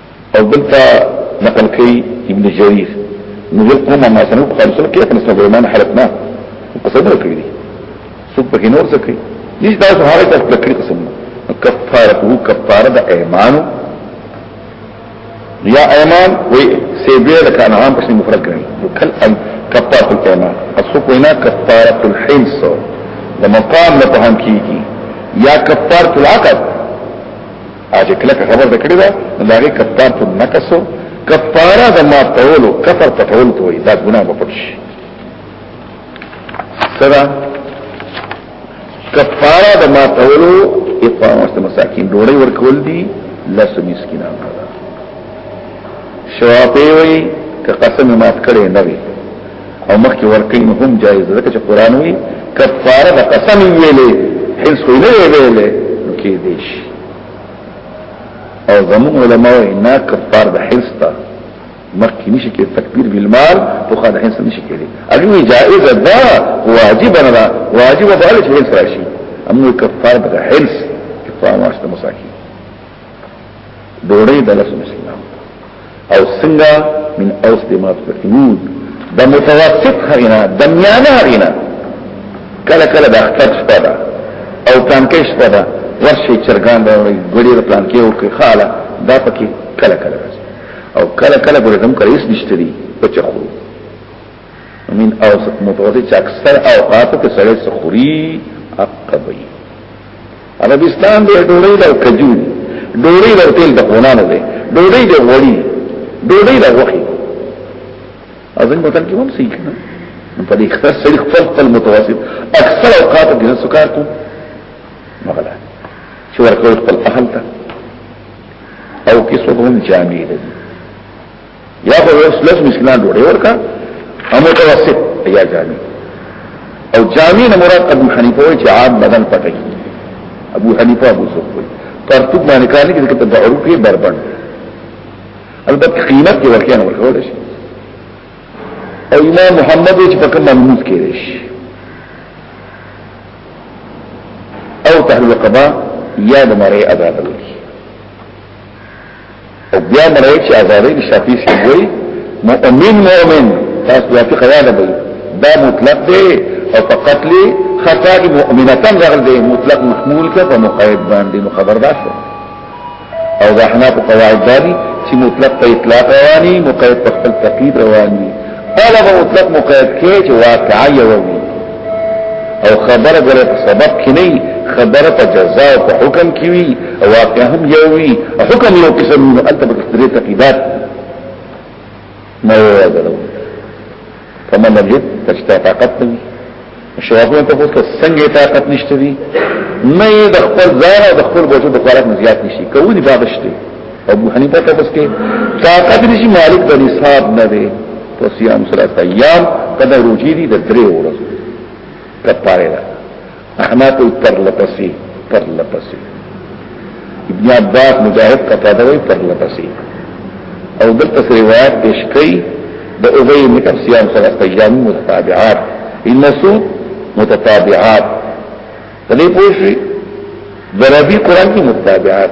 او دلتا نقل کئی ابن جریر نزل قوم ما سنو قال سنو کیا کنس نبو ایمان حلقنا قسم رکڑی دی سوک پکی نور سکی دیش دا سحارے کف لکڑی قسم کفارتو کفار دا ایمانو یا ایمان وی سیبیر لکا انعام پسنی مفرد کرنی کل ان کفارت الایمان اصفوک وینا کفارت الحنس دا مقام لپہم کی کی یا کفارت العقد اجه کله خبر د کړی دا لاغه کفار ته نکسو کفاره د ما تولو کفر پټول کوي دا ګناه به پټشي سره کفاره د ما تولو اطعام است مساکین ډوړی ورکول دي لس مسکینان شوافی وی که قسم مات کړي نه وي او مخکې ورکې نو هم جایز ده ځکه چې قران وی کفاره د قسم ویلې حنس خو نه ویلې نو کې دې شي او زموږ علماء نه کفار د حنس ته مخکې نشي کې تکبیر بالمال خو خا د حنس نشي کې دي اګه جایز ده واجب نه ده واجب به له حنس راشي امو کفار د حنس کفاره ماشته مساکین ډوړې د لاسو او څنګه من اوس دې ما تفهمون د متوسط هغینا د میانه هغینا کله کله د اختر شپه ده او پلانکې شپه ده ورشي چرګان دا وړي ګړي د پلانکې او کې خاله دا پکې کله کله راځي او کله کله ګړي دم کړي هیڅ نشته دي په چخو من اوسط متوسط چې اکثر اوقاتو کې سړی سخوري عقبي عربستان دی ډوړی دا کجوري ډوړی دا تیل د خونانو دی ډوړی دا وړي ډوړی دا وخی ازن وطن کې هم صحیح کنه په دې خاص سړي خپل خپل متوسط اکثر اوقات کې نسو کار کوم مغلا چې ورکول خپل اهل ته او کیسو هم جامې دي یا خو لس مسکینان ډوډۍ ورکا او متوسط یا جامع او جامع نه مراد ابو حنیفه وی چې عام بدن پټي ابو حنیفه ابو سوق وی پرتوب باندې کار نه کوي چې په عروق کې بربند البته قیمت کې ورکه نه ورکول شي او امام محمد چې په کومه موږ کې شي او تحلقبا یا د مری ادا کوي او بیا مړی چې ازادۍ د شافعي سي وایي مؤمن مؤمن تاسو بیا په خیاله وایي دا مطلق دی او په قتل خطا کې مؤمنتان راغل دی مطلق محمول کړه په مقید باندې نو خبردار شو او دا حنا په قواعد باندې چې مطلق په اطلاق رواني مقید په خپل تقید رواني الا مطلق مقید کې چې واقعي وي او خبره غره په سبب کې نه خبره په جزاء او په حکم کې وي او واقع هم یو وي حکم یو قسم نه انت په تقدیر تقیدات نه وایو فمن لم يجد تشتاق طاقت نه شوابونه ته پوښتنه څنګه طاقت نشته دي نه د خپل ځان او د خپل بچو د خوراک زیات نشي کوي دا بشته ابو حنیفه ته پوښتنه طاقت نشي مالک د نصاب نه دی وصيام ثلاثه ايام کدا روجي دي د درې ورځې کفاره ده احنا په پر لپسې پر لپسې ابن عباس مجاهد قتاده وي پر لپسې او دلته روایت پیش کړي د ابي بن كعب صيام ثلاثه ايام متتابعات المسعود متتابعات دې پوښي دربي قران کې متتابعات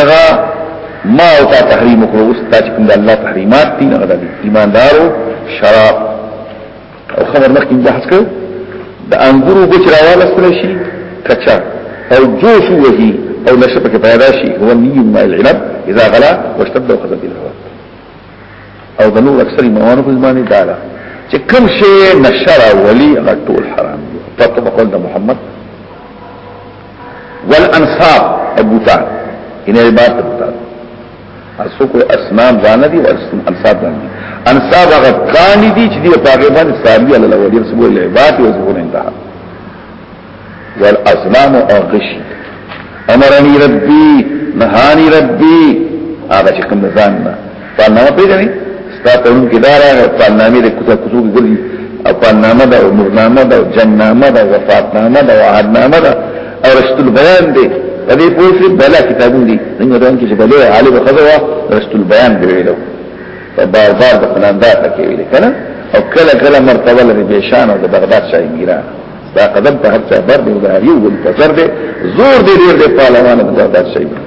دغه ما او تا تحریم کړو اوس تا چې کوم د الله تحریمات دي هغه د ایماندارو شراب او خبر مخکې بحث کړو د انګورو بچ راواله سره شي کچا او جوش وهي او نشه پکې پیدا شي هو ني ما العلم اذا غلا واشتد وخذ بالهواء او د نور اکثر موانو په زمانه دا ده چې کوم شی نشره ولي غټول حرام دي په محمد والانصاب ابوتان ان عبادت ابوتان اسو کوئی اسنام ځان دي او انصاب ځان دي انصاب هغه کان دي چې دی په هغه باندې سالی الله ولي سبو له عبادت او زبون انتها والازلام او غش امرني ربي نهاني ربي هغه چې کوم ځان نه پالنامه پیژنې ستا تړون کې دا راغی پالنامه د کوڅه کوڅو کې ګرځي او پالنامه ده او مرنامه ده او جننامه ده او وفاتنامه ده او عهدنامه ده او رشد البیان دی په دې پوه شي بلا کتابونه دي څنګه دا چې بلا عالم خزوا رشد البیان دی ویلو په بار بار د فناندا تکي ویل کنه او کله کله مرتبه لري به شان او د بغداد شاهنګیران دا قدم په هر څه بر دی او دا یو ول په سر دی زور دی ډیر دی پهلوان د بغداد شاهنګیران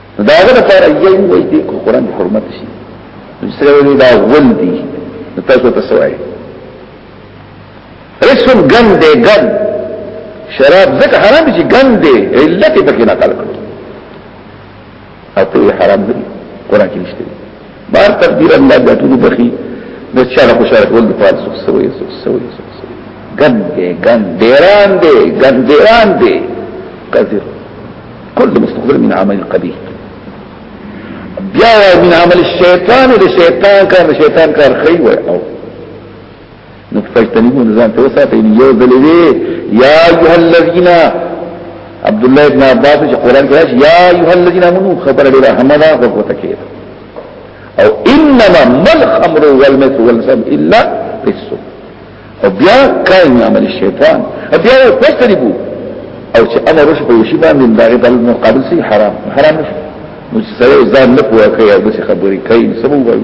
دا هغه لپاره یې وایي چې قرآن د حرمت شي سره وایي دا ول دي تاسو ته سوای رسم ګن دې ګن شراب ځکه حرام دي چې ګن دې علت پکې نقل کړو اته حرام دي قرآن کې نشته بار تقدیر الله دا ټول بخي د چاره خوشاله کول د پات سو سوي سو سوي سو سوي ګن دې ګن ډیران دې ګن ډیران دې قذر كل مستقبل من عمل قبيح بیا من عمل الشیطان د شیطان کار شیطان کار خیر او نو فاجتنبوا نزان توساته یو ځلې وی یا ایه الذین عبد الله ابن عباس چې قران کې راځي یا ایه الذین امنوا خبر ډیره همدا وقته کې او انما مل خمر والمس والسب الا بالسب او بیا کاین عمل الشیطان او بیا فاجتنبوا او چې امر وشي په شی باندې دغه بل مقابل سي حرام حرام نشي نو چې سره ځان نه پوهه کوي او څه خبرې کوي سبب وایي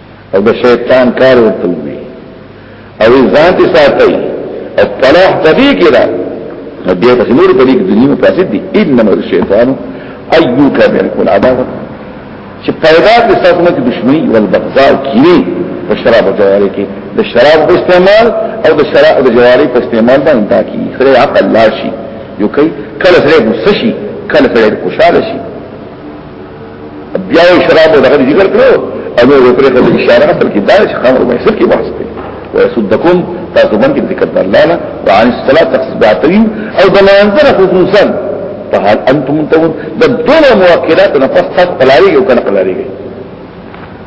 او د شیطان کار ورته وي او ځان دې ساتي او فلاح پدې کې را بیا د نور په دې کې دنیا فاسد دي انما الشیطان ايوک بالکل عداوه چې پیدا د ساتنه کې دښمنی او بغضا کیږي په شراب او جواری کې د شراب په استعمال او د شراب او جواری په استعمال باندې تا کی خره عقل لاشي یو کوي کله سره غصه شي کله سره خوشاله شي بیا یې شراب دغه ذکر کړو او نو پرې د اشاره اصل کې دا چې خمر مې سر کې بحث کوي ويصدكم تاسو باندې ذکر د الله نه وعن الصلاه تخصباتين او د منظر خصوصا فهل انتم منتهون د دونه موکلات نه پس تاسو قلاري او کنه قلاري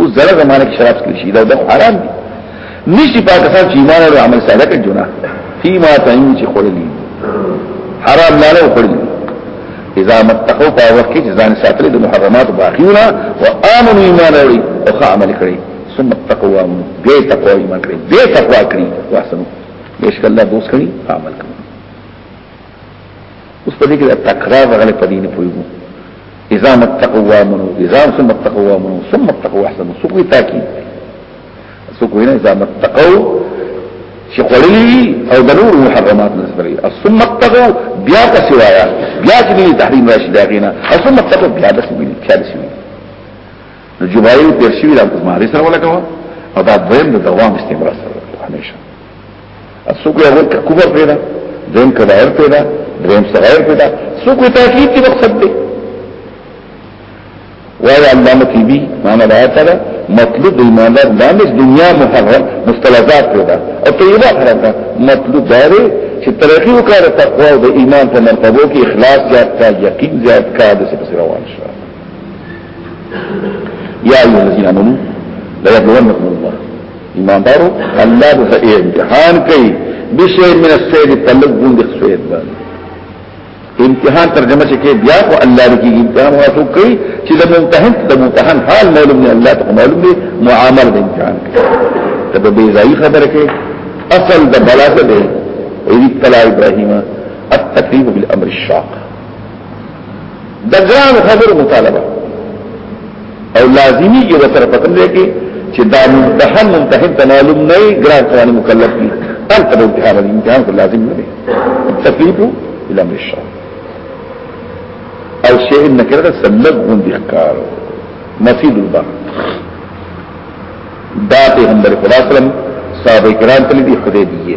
او زړه زمانه کې شراب څکل شي دا د حرام دي نشي پاکستان چې ایمان او عمل ساده کړي جنا فيما تعین چې خړلې حرام لاله خړلې اذا متقوا په وخت کې ځان ساتل د محرمات باقیونه او امن ایمان لري او ښه عمل کړي ثم تقوا به تقوا ایمان کړي به تقوا کړي واسنو بشک الله دوست کړي عمل کړي اوس په دې کې تکرار غلې په دې نه پويګو اذا متقوا منو اذا ثم متقوا منو ثم متقوا احسن سو کوئی تاکید سو کوئی نه اذا متقوا چې خړلې او د نور محرمات نه سره ثم متقوا بیا کا سوایا بیا چې دې تحریم راشي دا غینا ثم متقوا بیا د سمې بیا د سمې نو جبایل پرشي را کومه سره ولا کوه او دا دویم د دوام استمرار سره همیشه اسو کو اول کا کفر پیدا دیم کبائر پیدا دریم صغائر پیدا سو کو تاکید کی مقصد دی وای علامه کی بی معنا دا تعالی مطلوب دی معنا دا مس دنیا محرم مستلزات پیدا او طیبات حرام دا مطلوب دا دی چې ترقی وکړه تقوا او د ایمان په مرتبه کې اخلاص زیات کا یقین زیات کا د څه پس روان شو یا ایو الذین آمنو لا یبلونکم الله ایماندارو الله د امتحان کوي بشي من السيد تلقون د سيد باندې امتحان ترجمه چې کې بیا خو الله لري امتحان واسو کوي چې د ممتحن د ممتحن حال معلوم نه الله ته معلوم دي معامل د امتحان ته به ځای خبره کې اصل د بلاغه دی اې تلا ابراهيم التكليف بالامر الشاق د ګران خبر مطالبه او لازمی کې وسره پتن دی کې چې دا ممتحن ممتحن تنالم نه ګران قوان مکلف دي هر کله امتحان دی امتحان کو لازم نه دی تکلیف الى من الشرع او شیء نکره سلب هم دي کار مسید البر دا پیغمبر خدا سلام صحابه کرام تل دي خدای دی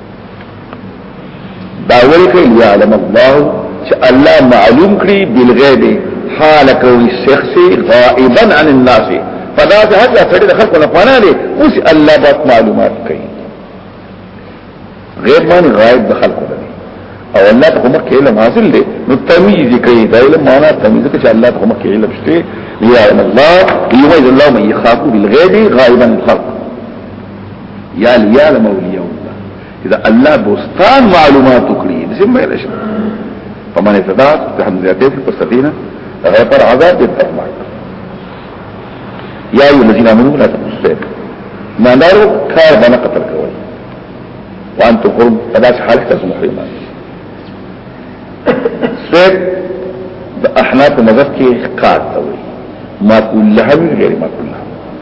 دا ولی کوي يعلم الله چې الله معلوم کړي بالغیب حال کوي شخص غائبا عن الناس فدا ته هغه سړي د خلکو نه پناه دي اوس الله به معلومات کوي غیب معنی غائب د خلکو نه او الله ته کومه کې علم حاصل دي نو تمیز کوي دا علم معنا تمیز کوي چې الله ته کومه کې علم شته يعلم الله يميز الله من يخاف بالغيب غائبا الخلق یا لیا د مولیا الله اذا الله بوستان معلومات کړی د سم ویل شي په معنی صدا د حمزه ته په سفینه هغه پر عذاب دې ترمه یا ایو الذین آمنوا لا تقتلوا ما نارو کار باندې قتل کوي وانتم حرم ادا حال تاسو محرمان سید د احناف مذهب کې قات دی ما کله هم غیر ما کله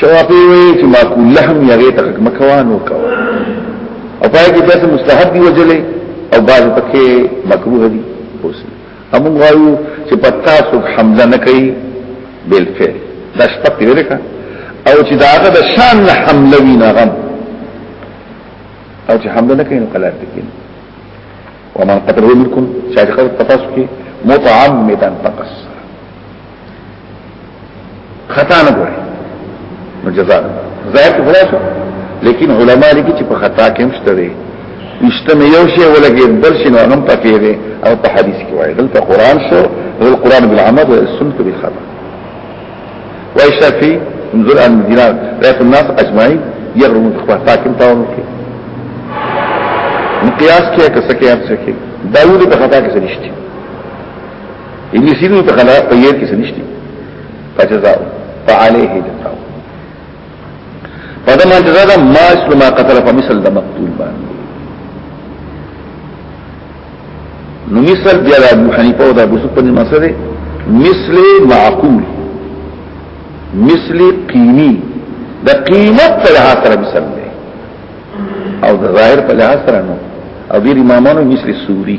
شوافی وی چې ما کو لحم یغه ته حکم کوانو کو او پای کې تاسو مستحب دی وجلې او باز پکې مکروه دی اوس هم غوايو چې پتا سو حمزه نه کوي بل فعل دا شپک دی ورکا او چې داغه د شان نه حمله وی نه غم او چې حمله نه کوي نو قلار دی کین ومن قتله منکم شاید خلق تفاسو کې متعمدا فقص خطا نه ګوري نو جزاء ظاهر په خلاص لیکن علما لیکي چې په خطا کې هم شته دي نشته مې یو شی ولګي بل شي نو هم پکې دي او په حدیث کې وایي دلته قران شو او القران بالعمل والسنه بالخطا وای شافعي انظر ان دينار رأيت الناس اجمعين يغرمون تخواه تاكم تاونو كي مقياس كي اكسا كي امسا كي داود بخطا كسا نشتي انګلیسیانو ته خلا په یې کې سنشتي فجزاء فعليه جزاء فدم جزاء دا ما اسم ما قتل فمثل دا مقتول باندې نو مثل بیا د ابو حنیفه او د ابو سفیان په نامه سره مثل معقول مثل قیمی د قیمت په لحاظ سره مثل دی او د ظاهر په لحاظ سره نو او دې امامانو مثل سوری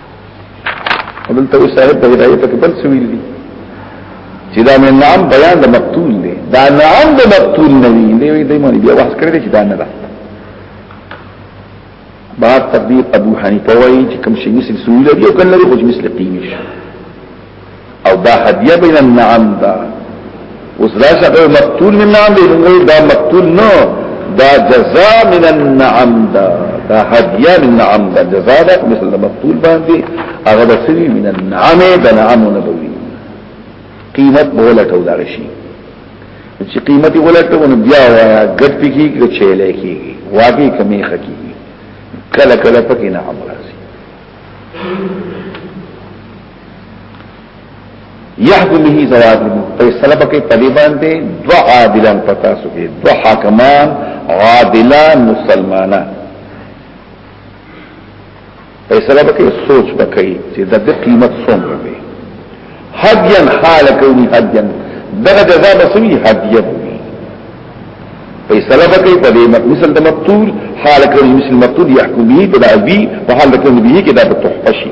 ابن توي صاحب د هدايت کې بل سویل دي چې دا مې نام بیان د مقتول دی دا نام د مقتول نه دی دی وی دایمه بیا وحث کړی چې دا نه ده بعد تطبیق ابو حنیفه وایي چې کوم شي مثل سویل دی او کنه لري خو مثل قیمه او دا هدیه بین النعم دا اوس راشه دا مقتول من نعم دی نو دا مقتول نو دا جزاء من النعم دا دا هدیه من نعم دا جزاء دا مثل دا مقتول باندې هغه بسری من النعم دا نعم نبوی قیمت بولا ټول دا شي چې قیمتي ولټو نو بیا وایا ګټ پکې کې چيلې کېږي واګي کمی خکی کله کله پکې نه امر يحكم به زواد فیصله پکې پدی باندې دو عادلان پتا سو کې دو حاکمان عادلان مسلمانان فیصله پکې سوچ پکې چې د دې قیمت څومره دی حدیا حال کوي حدیا دغه جزاء بسوي حدیا فیصله پکې پدی مثل د مقتول حال کوي مثل مقتول يحكم به تدعي په حال د کوي به کې دا په تحفشي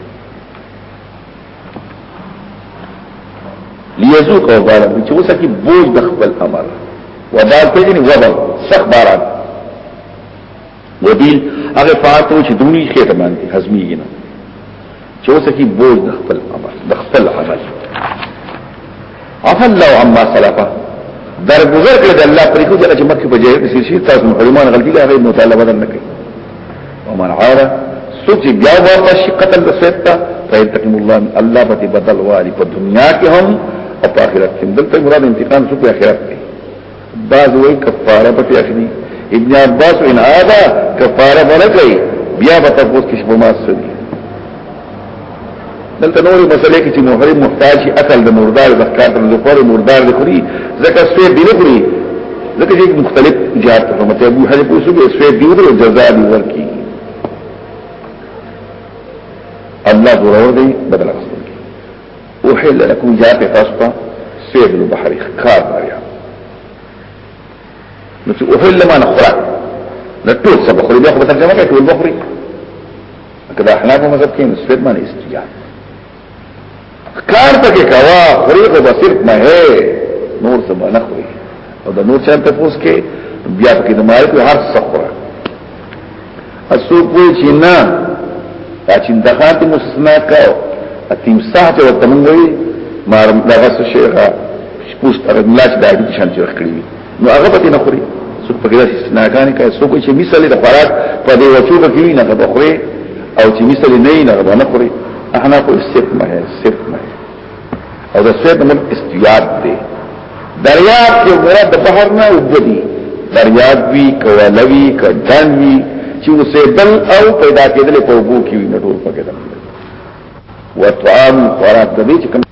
لیزوق او بار چې اوسه کې بوج د خپل امر وبال ته یې وبال سخت باران وبیل هغه فاتو چې دونی کې ته باندې حزمي نه چې اوسه کې بوج د خپل امر د خپل عمل عفا الله عما سلفا در گزر کړ د الله پرې کو چې مکه په جهاد کې شي تاسو محرمان غلطي لا غي مطالبه نه کوي ومن عاد سوچ بیا واپس قتل رسېتا فیتقم الله الله به بدل والی په دنیا کې هم او په آخرت کې دلته مراد انتقام سو په آخرت کې بعض وای کفاره پکې اخلي ابن عباس ان عاده کفاره نه کوي بیا به تاسو کې شپه ما سړي دلته نورې مسلې کې چې محرم محتاج اکل د مردار د ښکار د لپاره مردار د خوري ځکه سوی دی نه خوري ځکه چې مختلف جهات ته مته ابو حنیفه اوسو به سوی دی او جزاء دی ورکی الله ضرور دی بدل راځي اوحل لكم جاءت تاسطا سيد البحر خار مريا نتي اوحل ما نخرا نتول سبا خري بيخو بسر جمع كي تول بخري كده احناف مذهب كين سيد ما نستجاب خار تكي كوا خريق بسر ما هي نور سبا نخري او دا نور چانتا پوس كي بیا پکې د مالک هر څه خورا اسو کوئی چې نه دا چې د خاطر مستثنا کاو اتیم صح ته ورته مونږ وی مار دغه څه شیخه پوس تر ملاش د دې شان چې کړی نو هغه پته نه خوري څوک په ګلاس استثنا کانې کوي څوک چې مثال د خوراک په دې وچو په کې نه غوخري او چې مثال نه نه غوخري احنا کو استثنا استثنا او د سویت ملک استیاد دی دریاب کې مراد د بحر نه وبدي دریاب وی کولوي کډن وی چې وسېدل او پیدا کېدل په وګو کې وی نټول پکې ده وطعام خوراک د دې چې کوم